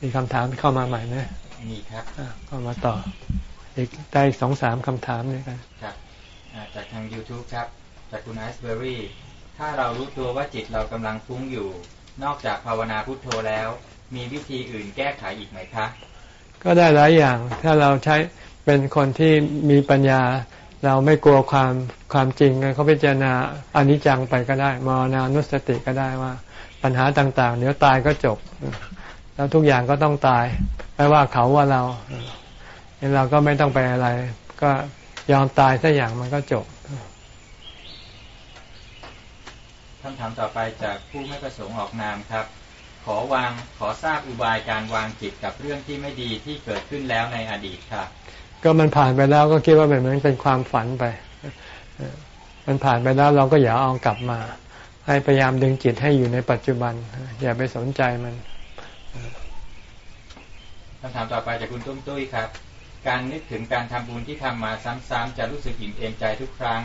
มีคำถามเข้ามาใหม่ไหม มีครับอะก็มาต่อ อีกได้อีกสองสามคำถามด้วยกันครับจากทาง YouTube ครับ จากคุณไอซ์เบอรี่ถ้าเรารู้ตัวว่าจิตเรากำลังฟุ้งอยู่ นอกจากภาวนาพุทโธแล้ว มีวิธีอื่นแก้ไขอีกไหมคะ ก็ได้หลายอย่าง ถ้าเราใช้เป็นคนที่มีปัญญา เราไม่กลัวความความจริงเขาพิจารณาอนิจจังไปก็ได้มรณานุสติก็ได้ว่า ปัญหาต่าง ๆ เดี๋ยวตายก็จบ แล้วทุกอย่างก็ต้องตายไม่ว่าเขาว่าเราเราก็ไม่ต้องไปอะไร ก็ยอมตายสักอย่างมันก็จบคำถามต่อไปจากผู้ไม่ประสงค์ออกนามครับ ขอวางขอทราบอุบายการวางจิตกับเรื่องที่ไม่ดีที่เกิดขึ้นแล้วในอดีตครับ ก็มันผ่านไปแล้วก็คิดว่าเป็นเหมือนเป็นความฝันไป มันผ่านไปแล้วเราก็อย่าเอากลับมา ให้พยายามดึงจิตให้อยู่ในปัจจุบัน อย่าไปสนใจมัน คำถามต่อไปจากคุณตุ้มตุ้ยครับ การนึกถึงการทำบุญที่ทำมาซ้ำๆจะรู้สึกอิ่มเอมใจทุกครั้ง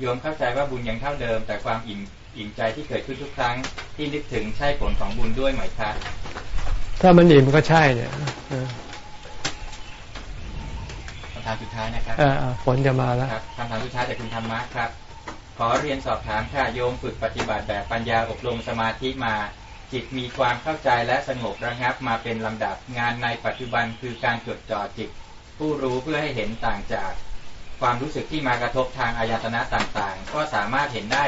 โยมเข้าใจว่าบุญยังเท่าเดิม แต่ความอิ่มอิ่มใจที่เกิดขึ้นทุกครั้ง ที่นึกถึงใช่ผลของบุญด้วยไหมคะถ้ามันอิ่มก็ใช่เนี่ยคำถามสุดท้ายนะครับผลจะมาแล้วคำถามสุดท้ายจากคุณธรรมะครับ ขอเรียนสอบถามค่ะโยมฝึกปฏิบัติแบบปัญญาอบรมสมาธิมา จิตมีความเข้าใจและสงบระงับมาเป็นลำดับงานในปัจจุบันคือการจดจ่อจิต ผู้รู้เพื่อให้เห็นต่างจาก ความรู้สึกที่มากระทบทางอายตนะต่างๆ ก็สามารถเห็นได้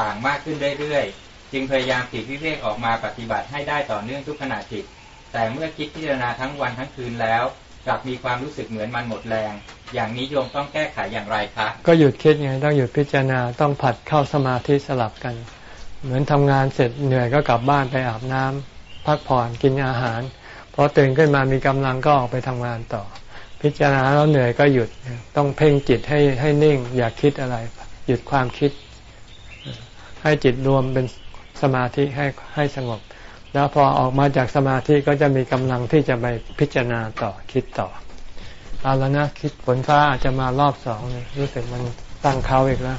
ต่างมากขึ้นเรื่อยๆ จึงพยายามติดวิเวกออกมาปฏิบัติให้ได้ต่อเนื่องทุกขณะจิต แต่เมื่อคิดพิจารณาทั้งวันทั้งคืนแล้ว กลับมีความรู้สึกเหมือนมันหมดแรง อย่างนี้โยมต้องแก้ไขอย่างไรคะก็หยุดคิดไงต้องหยุดพิจารณาต้องผัดเข้าสมาธิสลับกัน เหมือนทำงานเสร็จเหนื่อยก็กลับบ้านไปอาบน้ำพักผ่อนกินอาหารพอตื่นขึ้นมามีกำลังก็ออกไปทำงานต่อ พิจารณาแล้วเหนื่อยก็หยุดต้องเพ่งจิตให้ให้นิ่ง อย่าคิดอะไร หยุดความคิด ให้จิตรวมเป็นสมาธิให้ให้สงบ แล้วพอออกมาจากสมาธิก็จะมีกำลังที่จะไปพิจารณาต่อคิดต่อเอาแล้วนะคิดผลฟ้าอาจจะมารอบสองรู้สึกมันตั้งเขาอีกแล้ว